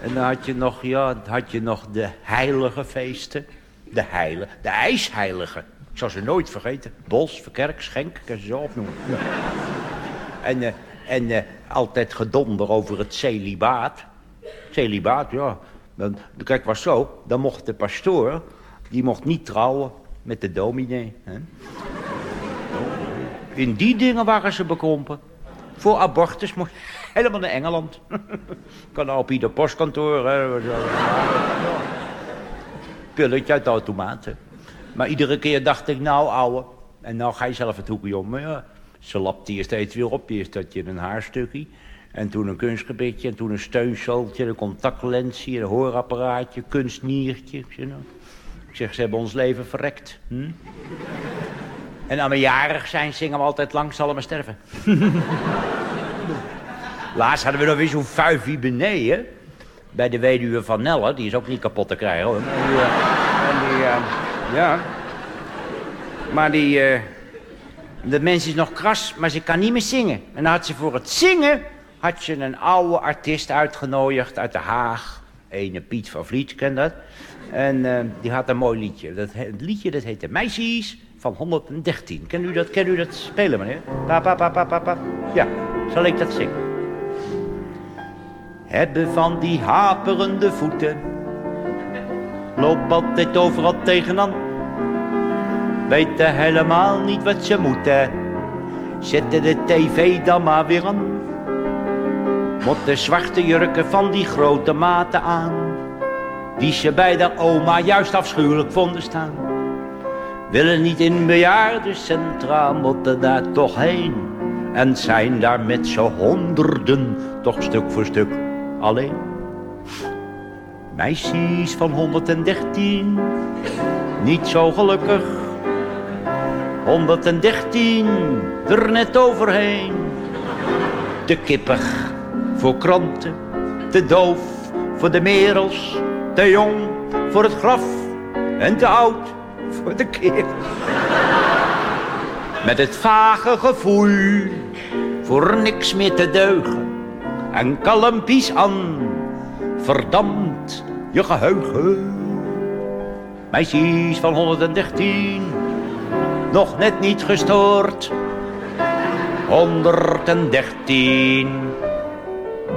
en dan had je nog, ja, had je nog de heilige feesten. De heilige, de ijsheilige. Ik zal ze nooit vergeten. Bos, Verkerk, Schenk, kan ze zo opnoemen. Ja. En, eh, en eh, altijd gedonder over het celibaat. Celibaat, ja. Dan, kijk, was zo. Dan mocht de pastoor, die mocht niet trouwen met de dominee. Hè? In die dingen waren ze bekrompen. Voor abortus mocht helemaal naar Engeland. kan op ieder postkantoor. Hè. Pilletje uit automaten. Maar iedere keer dacht ik, nou ouwe. En nou ga je zelf het hoekje om. Maar ja, ze lapt eerst steeds weer op. Eerst dat je een haarstukje. En toen een kunstgebitje. En toen een steunseltje. Een contactlensje. Een hoorapparaatje. Kunstniertje. Ik zeg, ze hebben ons leven verrekt. Hm? En als we jarig zijn, zingen we altijd lang zal maar sterven. Laatst hadden we nog weer zo'n vuifie beneden. Bij de weduwe van Nelle. Die is ook niet kapot te krijgen hoor. En die, uh, en die uh, ja. Maar die... Uh, de mens is nog kras, maar ze kan niet meer zingen. En dan had ze voor het zingen... had ze een oude artiest uitgenodigd uit Den Haag. Ene Piet van Vliet, ken dat? En die had een mooi liedje. Dat, het liedje dat heette Meisjes van 113. Ken u dat, ken u dat spelen, meneer? Pa, pa, pa, pa, pa, pa. Ja, zal ik dat zingen? Hebben van die haperende voeten. Loop altijd overal tegenaan. Weten helemaal niet wat ze moeten. Zetten de tv dan maar weer aan. Moeten zwarte jurken van die grote maten aan. Die ze bij de oma juist afschuwelijk vonden staan. Willen niet in bejaardencentra, moeten daar toch heen. En zijn daar met z'n honderden, toch stuk voor stuk alleen. Meisjes van 113, niet zo gelukkig. 113, er net overheen. Te kippig voor kranten, te doof voor de merels, te jong voor het graf en te oud voor de keer. Met het vage gevoel voor niks meer te deugen. En kalmpies aan, verdampt je geheugen. Meisjes van 113, nog net niet gestoord. 113,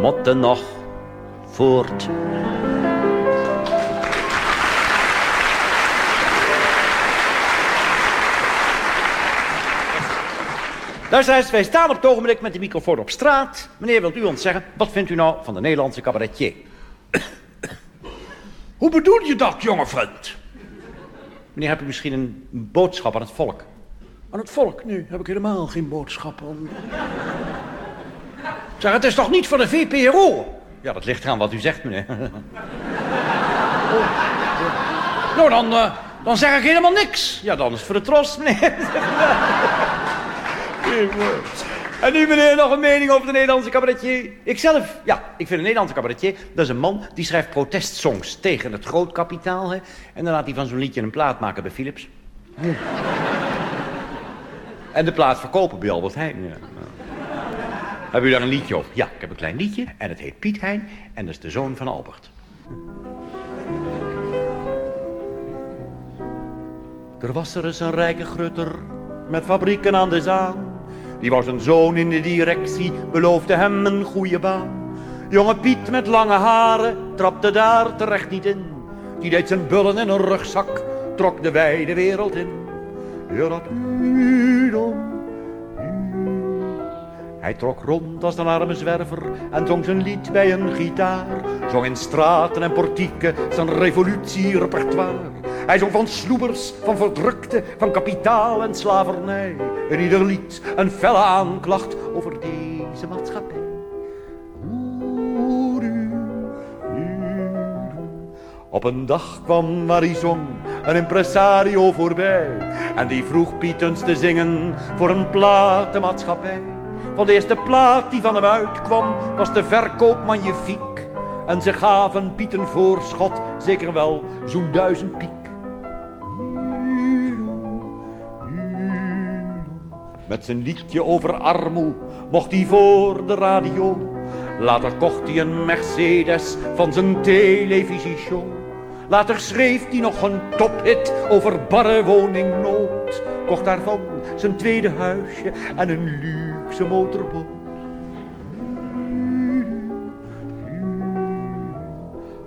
motten nog voort. Luisteraars, wij staan op het ogenblik met de microfoon op straat. Meneer, wilt u ons zeggen, wat vindt u nou van de Nederlandse cabaretier? Hoe bedoel je dat, jonge vriend? Meneer, heb u misschien een boodschap aan het volk? Aan het volk? Nu heb ik helemaal geen boodschap aan. Zeg, het is toch niet voor de VPRO? Ja, dat ligt eraan wat u zegt, meneer. Oh, Nou, dan, uh, dan zeg ik helemaal niks. Ja, dan is het voor de tros, meneer. En nu, meneer, nog een mening over de Nederlandse cabaretier. Ikzelf, ja, ik vind een Nederlandse cabaretier... dat is een man die schrijft protestsongs tegen het grootkapitaal. Hè, en dan laat hij van zo'n liedje een plaat maken bij Philips. en de plaat verkopen bij Albert Heijn. Ja. Heb u daar een liedje op? Ja, ik heb een klein liedje. En het heet Piet Heijn. En dat is de zoon van Albert. Er was er eens een rijke grutter met fabrieken aan de zaan. Die was een zoon in de directie, beloofde hem een goede baan. Jonge Piet met lange haren trapte daar terecht niet in. Die deed zijn bullen in een rugzak, trok de wijde wereld in. Ja, Hij trok rond als een arme zwerver en zong zijn lied bij een gitaar. Zong in straten en portieken zijn revolutierepertoire. Hij zong van sloebers, van verdrukte, van kapitaal en slavernij. In ieder lied een felle aanklacht over deze maatschappij. Op een dag kwam Marizon, een impresario, voorbij. En die vroeg Pietens te zingen voor een platenmaatschappij. Van de eerste plaat die van hem uitkwam, was de verkoop magnifiek. En ze gaven Piet een voorschot, zeker wel zo'n duizend piek. Met zijn liedje over armoe mocht hij voor de radio. Later kocht hij een Mercedes van zijn televisieshow. Later schreef hij nog een tophit over barre woningnood. Kocht daarvan zijn tweede huisje en een luxe motorboot.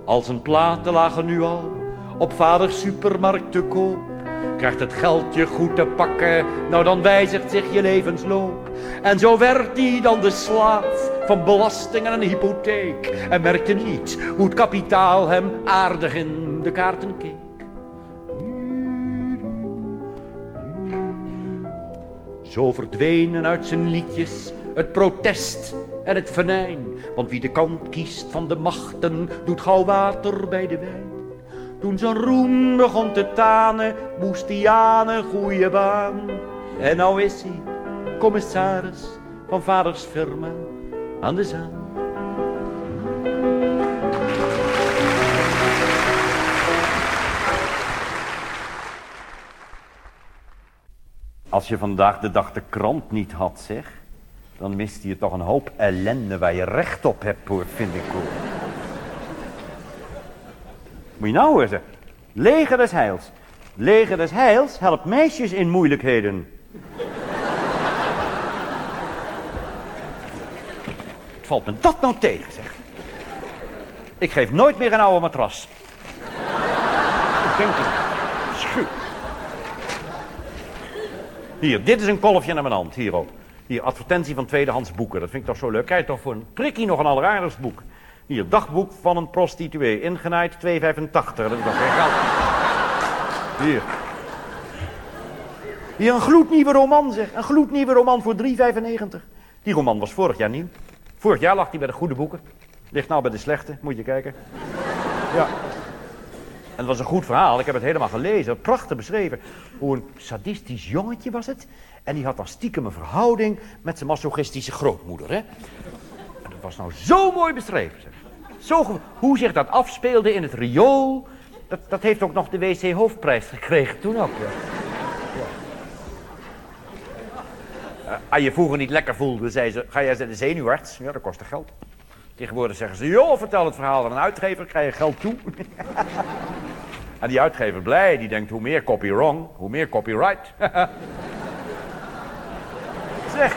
Al zijn platen lagen nu al op vaders supermarkt te koop. Krijgt het geld je goed te pakken, nou dan wijzigt zich je levensloop. En zo werd hij dan de slaaf van belastingen en hypotheek. En merkte niet hoe het kapitaal hem aardig in de kaarten keek. Zo verdwenen uit zijn liedjes het protest en het venijn. Want wie de kant kiest van de machten, doet gauw water bij de wijn. Toen zijn roem begon te tanen, moest hij aan een goede baan. En nou is hij commissaris van vaders firma aan de zaan. Als je vandaag de dag de krant niet had, zeg, dan miste je toch een hoop ellende waar je recht op hebt, hoor, vind ik hoor. Moet je nou horen, leger des heils. Leger des heils helpt meisjes in moeilijkheden. Het valt me dat nou tegen, zeg. Ik geef nooit meer een oude matras. Ik denk het. Schuw. Hier, dit is een kolfje naar mijn hand. Hier ook. Hier, advertentie van tweedehands boeken. Dat vind ik toch zo leuk. Kijk toch voor een prikkie nog een alleraardigst boek. Hier, dagboek van een prostituee. Ingenaaid 2,85. Dat is toch geen geld. Hier. Hier een gloednieuwe roman, zeg. Een gloednieuwe roman voor 3,95. Die roman was vorig jaar nieuw. Vorig jaar lag hij bij de goede boeken. Ligt nou bij de slechte, moet je kijken. Ja. En het was een goed verhaal, ik heb het helemaal gelezen. Prachtig beschreven. Hoe een sadistisch jongetje was het. En die had dan stiekem een verhouding met zijn masochistische grootmoeder. Hè? En dat was nou zo mooi beschreven. Zeg. Zo, hoe zich dat afspeelde in het riool. Dat, dat heeft ook nog de WC Hoofdprijs gekregen toen ook. Ja. Uh, als je vroeger niet lekker voelde, zei ze, ga jij naar de zenuwarts? Ja, dat kostte geld. Tegenwoordig zeggen ze, joh, vertel het verhaal aan een uitgever, krijg je geld toe. en die uitgever blij, die denkt, hoe meer copy wrong, hoe meer copyright. zeg.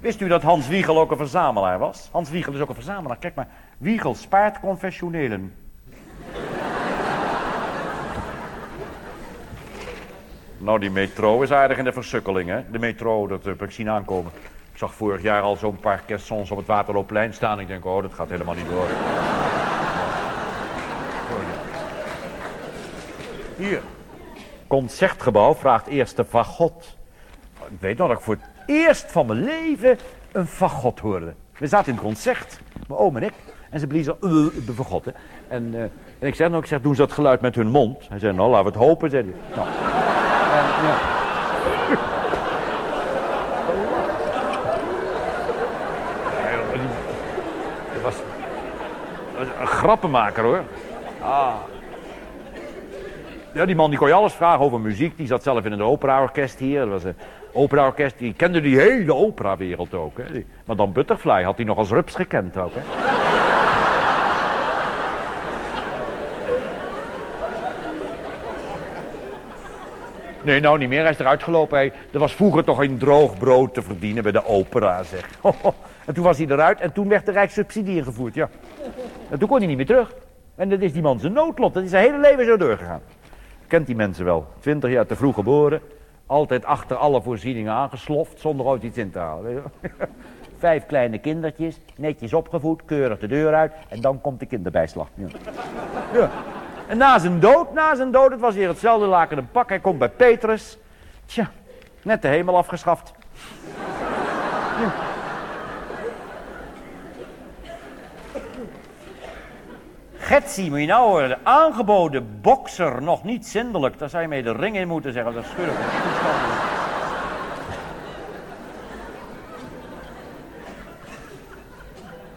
Wist u dat Hans Wiegel ook een verzamelaar was? Hans Wiegel is ook een verzamelaar. Kijk maar, Wiegel spaart confessionelen. Nou, die metro is aardig in de versukkeling, hè? De metro, dat heb ik zien aankomen. Ik zag vorig jaar al zo'n paar caissons op het Waterloopplein staan. Ik denk, oh, dat gaat helemaal niet door. Hier. Concertgebouw vraagt eerst de fagot. Ik weet nog dat ik voor het eerst van mijn leven een fagot hoorde. We zaten in het concert, mijn oom en ik. En ze bliezen uh, de fagot, hè. En, uh, en ik zeg nou, ik zeg, doen ze dat geluid met hun mond? Hij zei, nou, laten we het hopen, zei. Nou. En, ja. Dat was, dat was een grappenmaker hoor. Ah. Ja, die man die kon je alles vragen over muziek. Die zat zelf in een operaorkest hier. Dat was een operaorkest. Die kende die hele operawereld ook. Hè. Maar dan Butterfly had hij nog als rups gekend ook. Hè. Nee, nou niet meer. Hij is eruit gelopen. Hij, er was vroeger toch een droog brood te verdienen bij de opera, zeg. En toen was hij eruit en toen werd de rijkssubsidie ingevoerd, ja. En toen kon hij niet meer terug. En dat is die man zijn noodlot. Dat is zijn hele leven zo doorgegaan. Kent die mensen wel. Twintig jaar te vroeg geboren. Altijd achter alle voorzieningen aangesloft, zonder ooit iets in te halen. Vijf kleine kindertjes, netjes opgevoed, keurig de deur uit... en dan komt de kinderbijslag. Ja. ja. En na zijn dood, na zijn dood, het was weer hetzelfde laken een pak. Hij komt bij Petrus. Tja, net de hemel afgeschaft. Ja. Getsie, moet je nou horen. De aangeboden bokser, nog niet zindelijk. Daar zou je mee de ring in moeten zeggen. Dat is scheurig.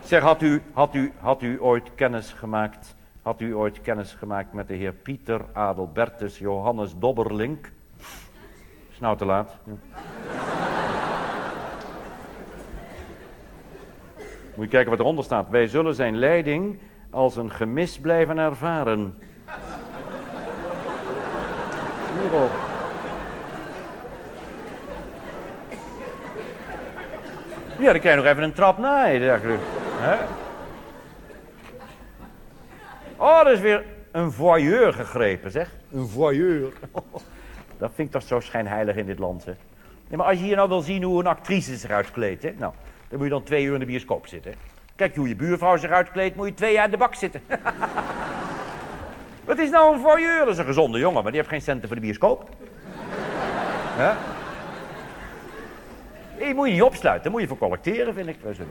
Zeg, had u, had, u, had u ooit kennis gemaakt... Had u ooit kennis gemaakt met de heer Pieter Adelbertus Johannes Dobberlink? Is nou te laat. Moet je kijken wat eronder staat. Wij zullen zijn leiding als een gemis blijven ervaren. Ja, dan krijg je nog even een trap na, hè, dacht ik. Hè? Oh, er is weer een voyeur gegrepen, zeg. Een voyeur. Dat vind ik toch zo schijnheilig in dit land, hè. Nee, maar als je hier nou wil zien hoe een actrice zich uitkleedt, hè. Nou, dan moet je dan twee uur in de bioscoop zitten. Kijk hoe je buurvrouw zich uitkleedt, moet je twee jaar in de bak zitten. Wat is nou een voyeur? Dat is een gezonde jongen, maar die heeft geen centen voor de bioscoop. Ja? Die moet je niet opsluiten, daar moet je voor collecteren, vind ik. Wij zijn.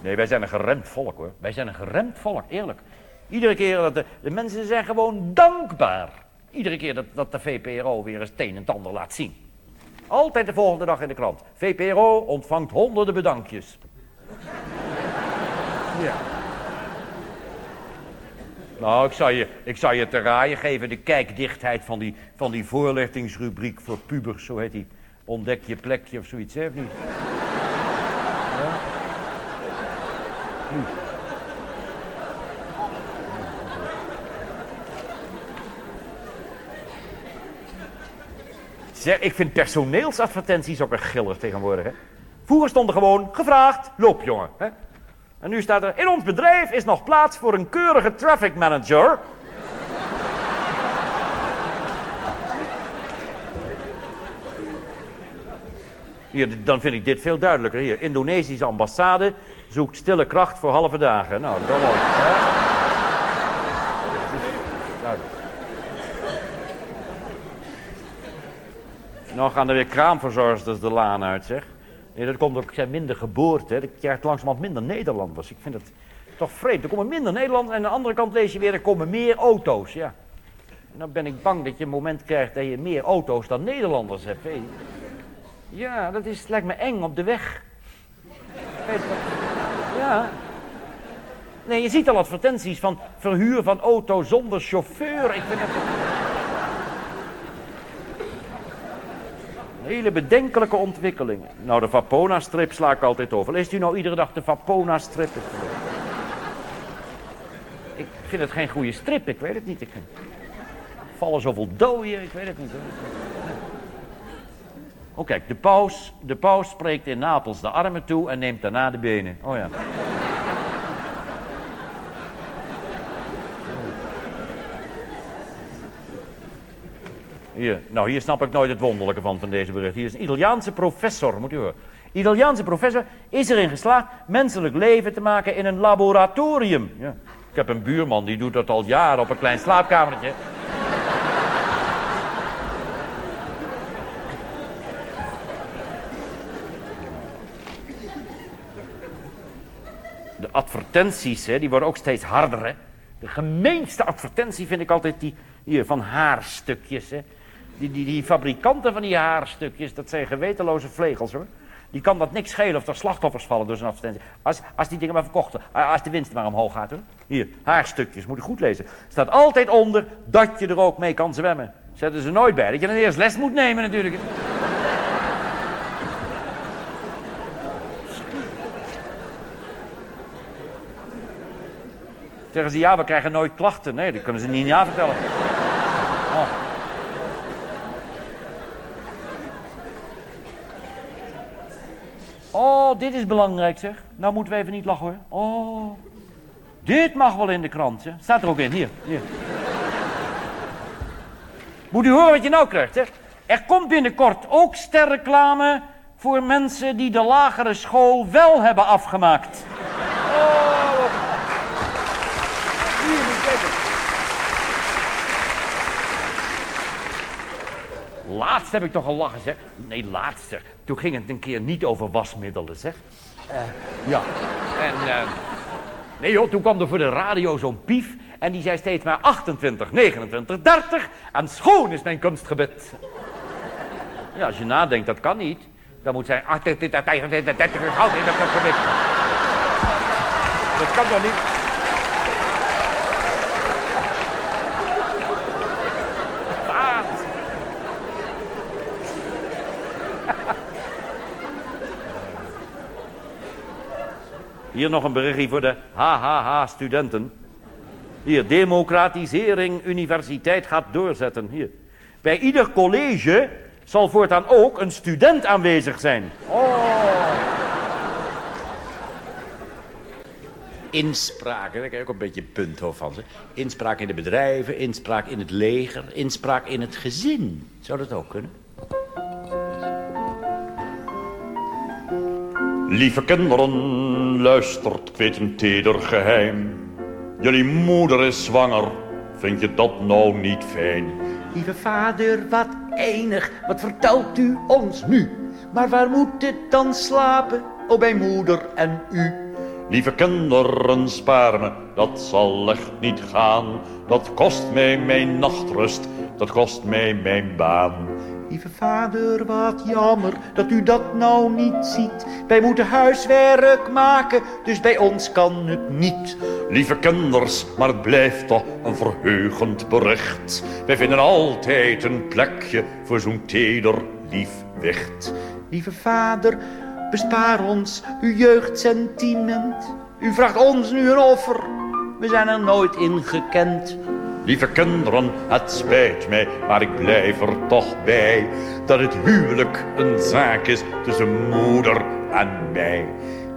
Nee, wij zijn een geremd volk, hoor. Wij zijn een geremd volk, eerlijk. Iedere keer dat de, de mensen zijn gewoon dankbaar. Iedere keer dat, dat de VPRO weer eens het een en het ander laat zien. Altijd de volgende dag in de krant. VPRO ontvangt honderden bedankjes. Ja. Nou, ik zou, je, ik zou je te raaien geven de kijkdichtheid van die, van die voorlichtingsrubriek voor pubers, zo heet die. Ontdek je plekje of zoiets, hè, niet? Ja? Hm. Ik vind personeelsadvertenties ook een giller tegenwoordig, hè? Vroeger stond er gewoon, gevraagd, loop jongen. Hè? En nu staat er, in ons bedrijf is nog plaats voor een keurige traffic manager. Hier, dan vind ik dit veel duidelijker. Hier, Indonesische ambassade zoekt stille kracht voor halve dagen. Nou. Hè? Duidelijk. Nou gaan er weer kraamverzorgers de laan uit, zeg. Nee, dat komt ook, zijn minder geboorten. Je krijgt langzamerhand minder Nederlanders. Ik vind het toch vreemd. Er komen minder Nederlanders en aan de andere kant lees je weer, er komen meer auto's, ja. En dan ben ik bang dat je een moment krijgt dat je meer auto's dan Nederlanders hebt. Ja, dat is, lijkt me eng op de weg. Ja. Nee, je ziet al advertenties van verhuur van auto zonder chauffeur. Ik vind het... Hele bedenkelijke ontwikkelingen. Nou, de Vapona-strip sla ik altijd over. Leest u nou iedere dag de Vapona-strip? Ik vind het geen goede strip, ik weet het niet. Ik vallen zoveel doden, ik weet het niet. Oh kijk, de paus, de paus spreekt in Napels de armen toe en neemt daarna de benen. Oh ja. Hier, nou, hier snap ik nooit het wonderlijke van, van deze bericht. Hier is een Italiaanse professor, moet u horen. Italiaanse professor is erin geslaagd menselijk leven te maken in een laboratorium. Ja. Ik heb een buurman, die doet dat al jaren op een klein slaapkamertje. De advertenties, hè, die worden ook steeds harder. Hè. De gemeenste advertentie vind ik altijd die hier, van haarstukjes. Hè. Die, die, die fabrikanten van die haarstukjes, dat zijn gewetenloze vlegels hoor. Die kan dat niks schelen of er slachtoffers vallen door zo'n advertentie. Als, als die dingen maar verkochten, als de winst maar omhoog gaat hoor. Hier, haarstukjes, moet je goed lezen. staat altijd onder dat je er ook mee kan zwemmen. Zetten ze nooit bij, dat je dan eerst les moet nemen natuurlijk. Zeggen ze, ja, we krijgen nooit klachten. Nee, dat kunnen ze niet ja vertellen. Oh. Oh, dit is belangrijk zeg. Nou moeten we even niet lachen hoor. Oh, dit mag wel in de krant. Hè. Staat er ook in, hier. hier. Moet u horen wat je nou krijgt, hè? Er komt binnenkort ook sterreclame voor mensen die de lagere school wel hebben afgemaakt. Oh. Hier, moet je kijken. Laatst heb ik toch al lachen, zeg. Nee, laatst, zeg. Toen ging het een keer niet over wasmiddelen, zeg. Eh, ja. En, eh, nee joh, toen kwam er voor de radio zo'n pief... en die zei steeds maar 28, 29, 30... en schoon is mijn kunstgebit. Ja, als je nadenkt, dat kan niet. Dan moet zijn 28, 29, 30, schoon is mijn kunstgebit. Dat kan toch niet? Ah. Hier nog een berichtje voor de HHH-studenten. Hier, democratisering universiteit gaat doorzetten. Hier. Bij ieder college zal voortaan ook een student aanwezig zijn. Inspraak, daar krijg ik ook een beetje punthoofd van. Ze. Inspraak in de bedrijven, inspraak in het leger, inspraak in het gezin. Zou dat ook kunnen? Lieve kinderen, luistert, ik weet een teder geheim. Jullie moeder is zwanger, vind je dat nou niet fijn? Lieve vader, wat enig, wat vertelt u ons nu? Maar waar moet het dan slapen, o bij moeder en u? Lieve kinderen, spaar me, dat zal echt niet gaan. Dat kost mij mijn nachtrust, dat kost mij mijn baan. Lieve vader, wat jammer dat u dat nou niet ziet. Wij moeten huiswerk maken, dus bij ons kan het niet. Lieve kinders, maar het blijft toch een verheugend bericht. Wij vinden altijd een plekje voor zo'n teder lief wicht. Lieve vader, bespaar ons uw jeugdsentiment. U vraagt ons nu een offer, we zijn er nooit in gekend. Lieve kinderen, het spijt mij, maar ik blijf er toch bij dat het huwelijk een zaak is tussen moeder en mij.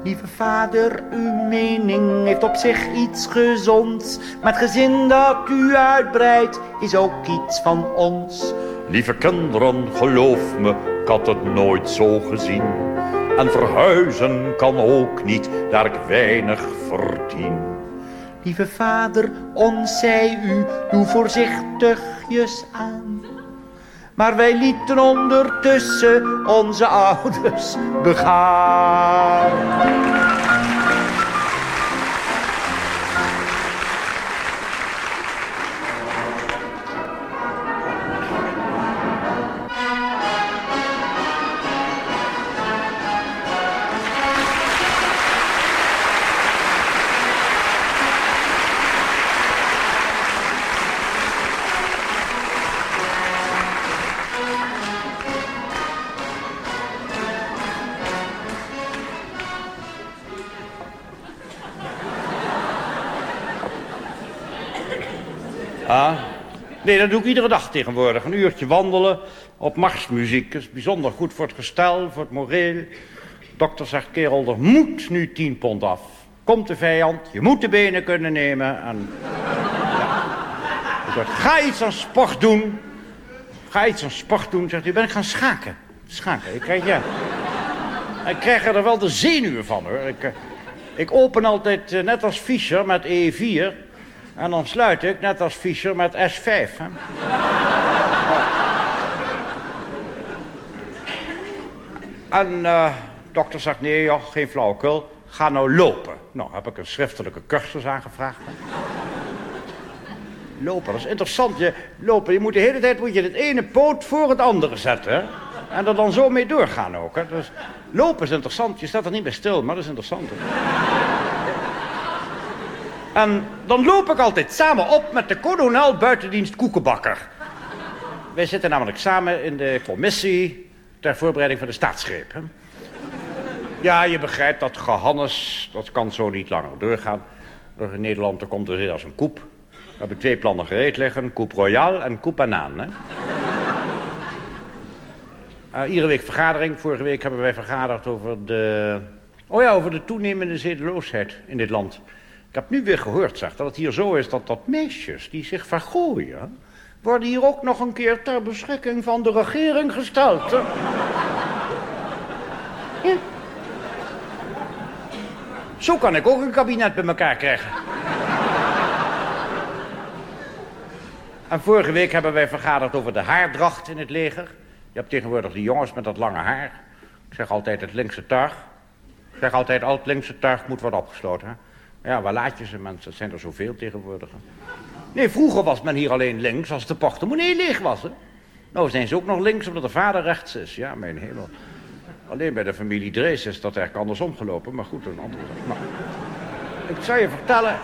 Lieve vader, uw mening heeft op zich iets gezonds. Maar het gezin dat u uitbreidt is ook iets van ons. Lieve kinderen, geloof me, ik had het nooit zo gezien. En verhuizen kan ook niet, daar ik weinig verdien. Lieve vader, ons u, doe voorzichtigjes aan. Maar wij lieten ondertussen onze ouders begaan. Nee, dat doe ik iedere dag tegenwoordig. Een uurtje wandelen op marsmuziek. Dat is bijzonder goed voor het gestel, voor het moreel. Dokter zegt, kerel, er moet nu 10 pond af. Komt de vijand, je moet de benen kunnen nemen. En, ga iets aan sport doen. Ga iets aan sport doen. Zegt u, ben ik gaan schaken. Schaken, ik krijg, ja. Ik krijg er wel de zenuwen van, hoor. Ik, eh, ik open altijd, eh, net als Fischer, met E4... En dan sluit ik, net als Fischer, met S5. Hè? en eh, dokter zegt, nee joh, geen flauwekul. Ga nou lopen. Nou, heb ik een schriftelijke cursus aangevraagd. Lopen, dat is interessant. Je, lopen, je moet de hele tijd moet je het ene poot voor het andere zetten. Hè? En er dan zo mee doorgaan ook. Hè? Dus, lopen is interessant. Je staat er niet bij stil, maar dat is interessant. En dan loop ik altijd samen op met de kolonel buitendienst Koekenbakker. Wij zitten namelijk samen in de commissie ter voorbereiding van de staatsgreep. Hè? Ja, je begrijpt dat gehannes, dat kan zo niet langer doorgaan. Door in Nederland er komt er als een koep. We hebben twee plannen gereed liggen, koep royaal en koep banaan. Uh, iedere week vergadering. Vorige week hebben wij vergaderd over de... Oh ja, over de toenemende zedeloosheid in dit land. Ik heb nu weer gehoord, zeg, dat het hier zo is dat dat meisjes die zich vergooien... worden hier ook nog een keer ter beschikking van de regering gesteld. hè. Zo kan ik ook een kabinet bij elkaar krijgen. En vorige week hebben wij vergaderd over de haardracht in het leger. Je hebt tegenwoordig die jongens met dat lange haar. Ik zeg altijd het linkse tuig. Ik zeg altijd, al het linkse tuig moet worden opgesloten. Hè? Ja, waar laat je ze mensen? Het zijn er zoveel tegenwoordig. Nee, vroeger was men hier alleen links als de portemonnee leeg was. Hè? Nou zijn ze ook nog links omdat de vader rechts is. Ja, mijn hemel. Alleen bij de familie Drees is dat eigenlijk andersom gelopen. Maar goed, een andere. Nou, ik zou je vertellen,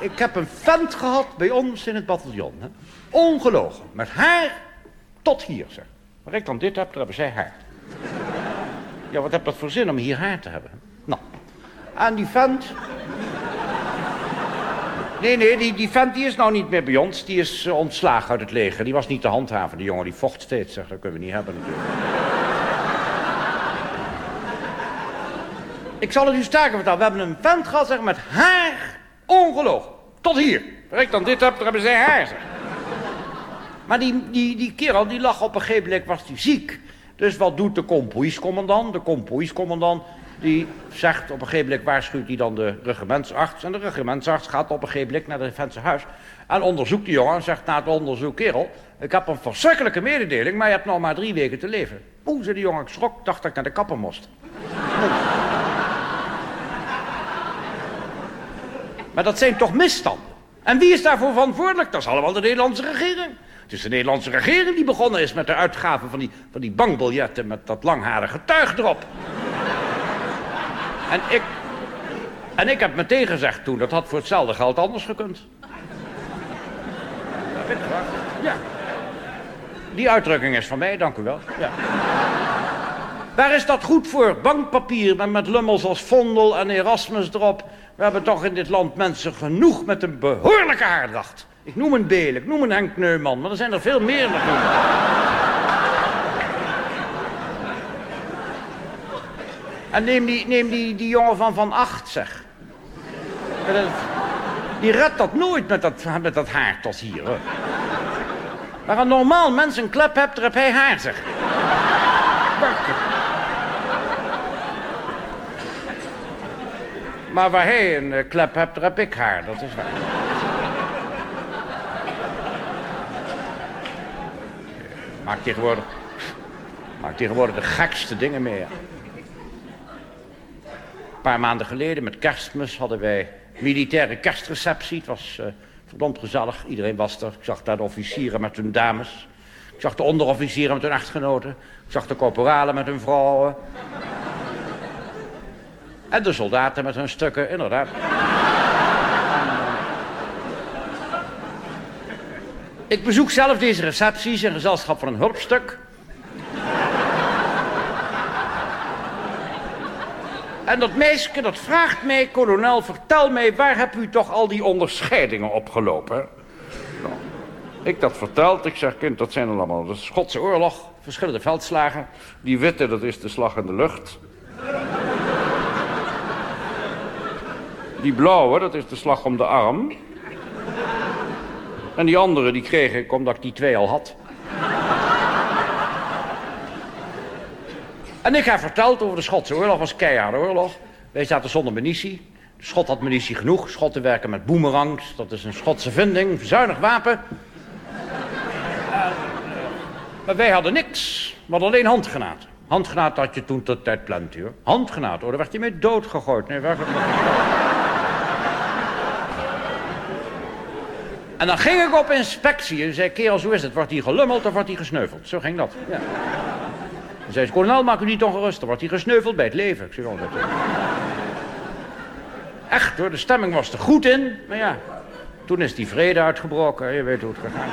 ik heb een vent gehad bij ons in het bataljon. Hè? Ongelogen. Met haar tot hier, zeg. Waar ik dan dit heb, daar hebben zij haar. Ja, wat heb dat voor zin om hier haar te hebben? En die vent... Nee, nee, die, die vent die is nou niet meer bij ons. Die is eh, ontslagen uit het leger. Die was niet te handhaven. Die jongen die vocht steeds, zeg. Dat kunnen we niet hebben natuurlijk. Ik zal het u sterker vertellen. We hebben een vent gehad, zeg, met haar ongelogen. Tot hier. Waar ik dan dit heb, daar hebben zij haar, zeg. Maar die, die, die kerel, die lag op een gegeven moment, was die ziek. Dus wat doet de kompoïscommandant? De kompoïscommandant, die zegt op een gegeven moment, waarschuwt hij dan de regimentsarts. En de regimentsarts gaat op een gegeven moment naar de vent zijn huis. En onderzoekt die jongen en zegt na het onderzoek, kerel, ik heb een verschrikkelijke mededeling, maar je hebt nog maar drie weken te leven. Oeh, zei de jongen, ik schrok, dacht ik naar de kapper moest. Maar dat zijn toch misstanden? En wie is daarvoor verantwoordelijk? Dat is allemaal de Nederlandse regering. Het is de Nederlandse regering die begonnen is met de uitgave van die, van die bankbiljetten met dat langharige tuig erop. En ik, en ik heb meteen gezegd toen, dat had voor hetzelfde geld anders gekund. Ja. Die uitdrukking is van mij, dank u wel. Ja. Waar is dat goed voor? Bankpapier met, met lummels als Vondel en Erasmus erop. We hebben toch in dit land mensen genoeg met een behoorlijke haardracht. Ik noem een Beel, ik noem een Henk Neumann, maar er zijn er veel meer natuurlijk. En neem die, neem die, die jongen van Van Acht, zeg. Die redt dat nooit met dat, met dat haar tot hier, hoor. Waar een normaal mens een klep hebt, heb hij haar, zeg. Maar waar hij een eh, klep hebt, heb ik haar, dat is waar. Maak tegenwoordig, maak tegenwoordig de gekste dingen mee. Paar maanden geleden met kerstmis hadden wij militaire kerstreceptie. Het was eh, verdomd gezellig, iedereen was er. Ik zag daar de officieren met hun dames. Ik zag de onderofficieren met hun echtgenoten. Ik zag de corporalen met hun vrouwen. En de soldaten met hun stukken, inderdaad. Ik bezoek zelf deze recepties in gezelschap van een hulpstuk. En dat meisje, dat vraagt mij, kolonel, vertel mij, waar heb u toch al die onderscheidingen opgelopen? Nou, ik dat verteld, ik zeg, kind, dat zijn allemaal de Schotse oorlog, verschillende veldslagen. Die witte, dat is de slag in de lucht. Die blauwe, dat is de slag om de arm. En die andere, die kreeg ik omdat ik die twee al had. En ik heb verteld over de Schotse oorlog, was keiharde oorlog. Wij zaten zonder munitie. De Schot had munitie genoeg. Schotten werken met boemerangs. Dat is een Schotse vinding, zuinig wapen. En, maar wij hadden niks. Hadden alleen handgranaten. Handgranaten had je toen tot tijd plenty hoor. Handgranaten, hoor, daar werd je mee doodgegooid. Nee. En dan ging ik op inspectie en zei, kerels, hoe is het? Wordt hij gelummeld of wordt hij gesneuveld? Zo ging dat. Ja. Zei ze, kolonel, maak u niet ongerust. Dan wordt hij gesneuveld bij het leven. Ik zeg, oh, dat... Echt hoor, de stemming was er goed in. Maar ja, toen is die vrede uitgebroken. Je weet hoe het gegaan.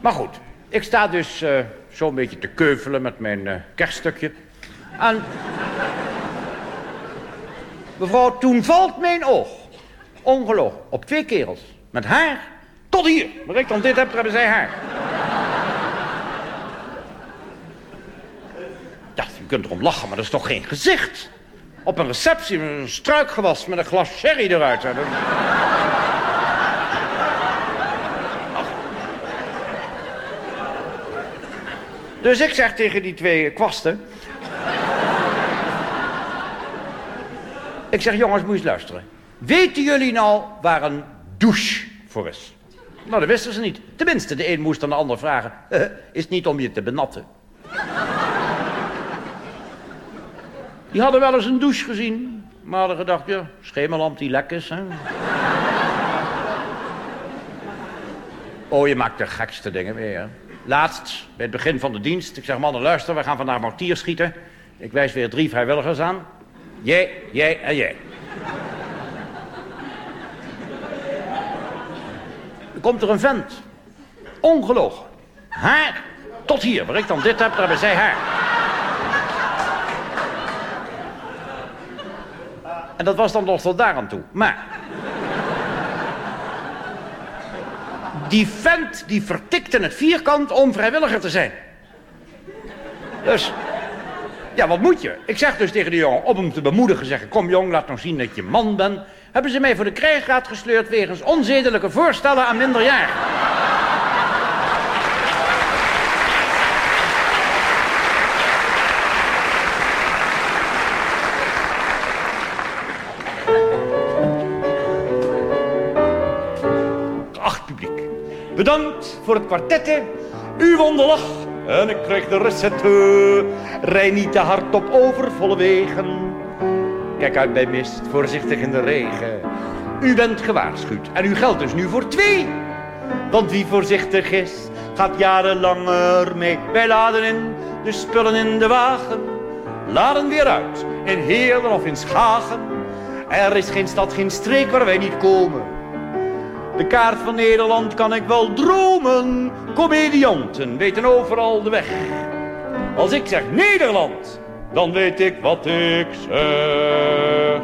Maar goed, ik sta dus eh, zo'n beetje te keuvelen met mijn eh, kerststukje. En... Mevrouw, toen valt mijn oog. Ongelogen. Op twee kerels. Met haar. Tot hier. Waar ik dan dit heb, hebben zij haar. Je kunt erom lachen, maar dat is toch geen gezicht? Op een receptie met een struik gewassen met een glas sherry eruit. Dus ik zeg tegen die twee kwasten... ik zeg, jongens, moet je eens luisteren. Weten jullie nou waar een douche voor is? Nou, dat wisten ze niet. Tenminste, de een moest aan de ander vragen. Eh, is niet om je te benatten. Die hadden wel eens een douche gezien. Maar hadden gedacht, ja, schemerlamp die lek is, hè. Oh, je maakt de gekste dingen weer. Laatst, bij het begin van de dienst, ik zeg, mannen, luister, we gaan vandaag mortier schieten. Ik wijs weer drie vrijwilligers aan. Jij, jij en jij. Er komt er een vent. Ongelogen. Haar. Tot hier. Waar ik dan dit heb, daar hebben zij haar. En dat was dan nog tot daar aan toe. Maar... Die vent die vertikte het vierkant om vrijwilliger te zijn. Dus... Ja, wat moet je? Ik zeg dus tegen de jongen, om hem te bemoedigen, zeggen... Kom jong, laat nog zien dat je man bent. Hebben ze mij voor de krijgraad gesleurd wegens onzedelijke voorstellen aan minderjarigen. Bedankt voor het kwartette. Uw wonderlach. En ik krijg de recette. Rij niet te hard op overvolle wegen. Kijk uit bij mist, voorzichtig in de regen. U bent gewaarschuwd en u geldt dus nu voor twee. Want wie voorzichtig is, gaat jarenlang ermee. Wij laden in de spullen in de wagen. Laden weer uit, in Heerlen of in Schagen. Er is geen stad, geen streek waar wij niet komen. De kaart van Nederland kan ik wel dromen. Comedianten weten overal de weg. Als ik zeg Nederland, dan weet ik wat ik zeg.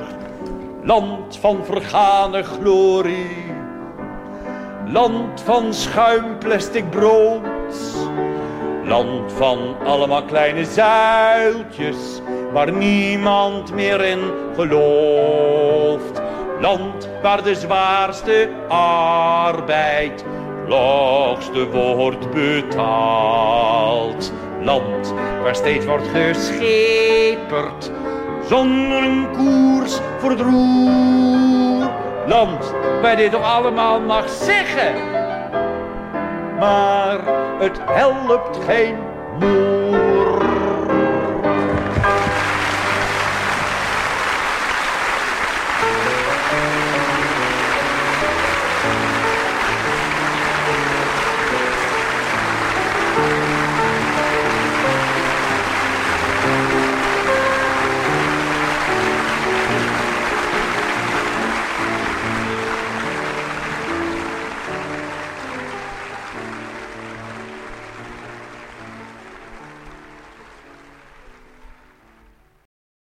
Land van vergane glorie. Land van schuim plastic brood. Land van allemaal kleine zuiltjes waar niemand meer in gelooft. Land waar de zwaarste arbeid laagste wordt betaald. Land waar steeds wordt gescheperd zonder een koers voor het roer. Land waar dit toch allemaal mag zeggen, maar het helpt geen moer.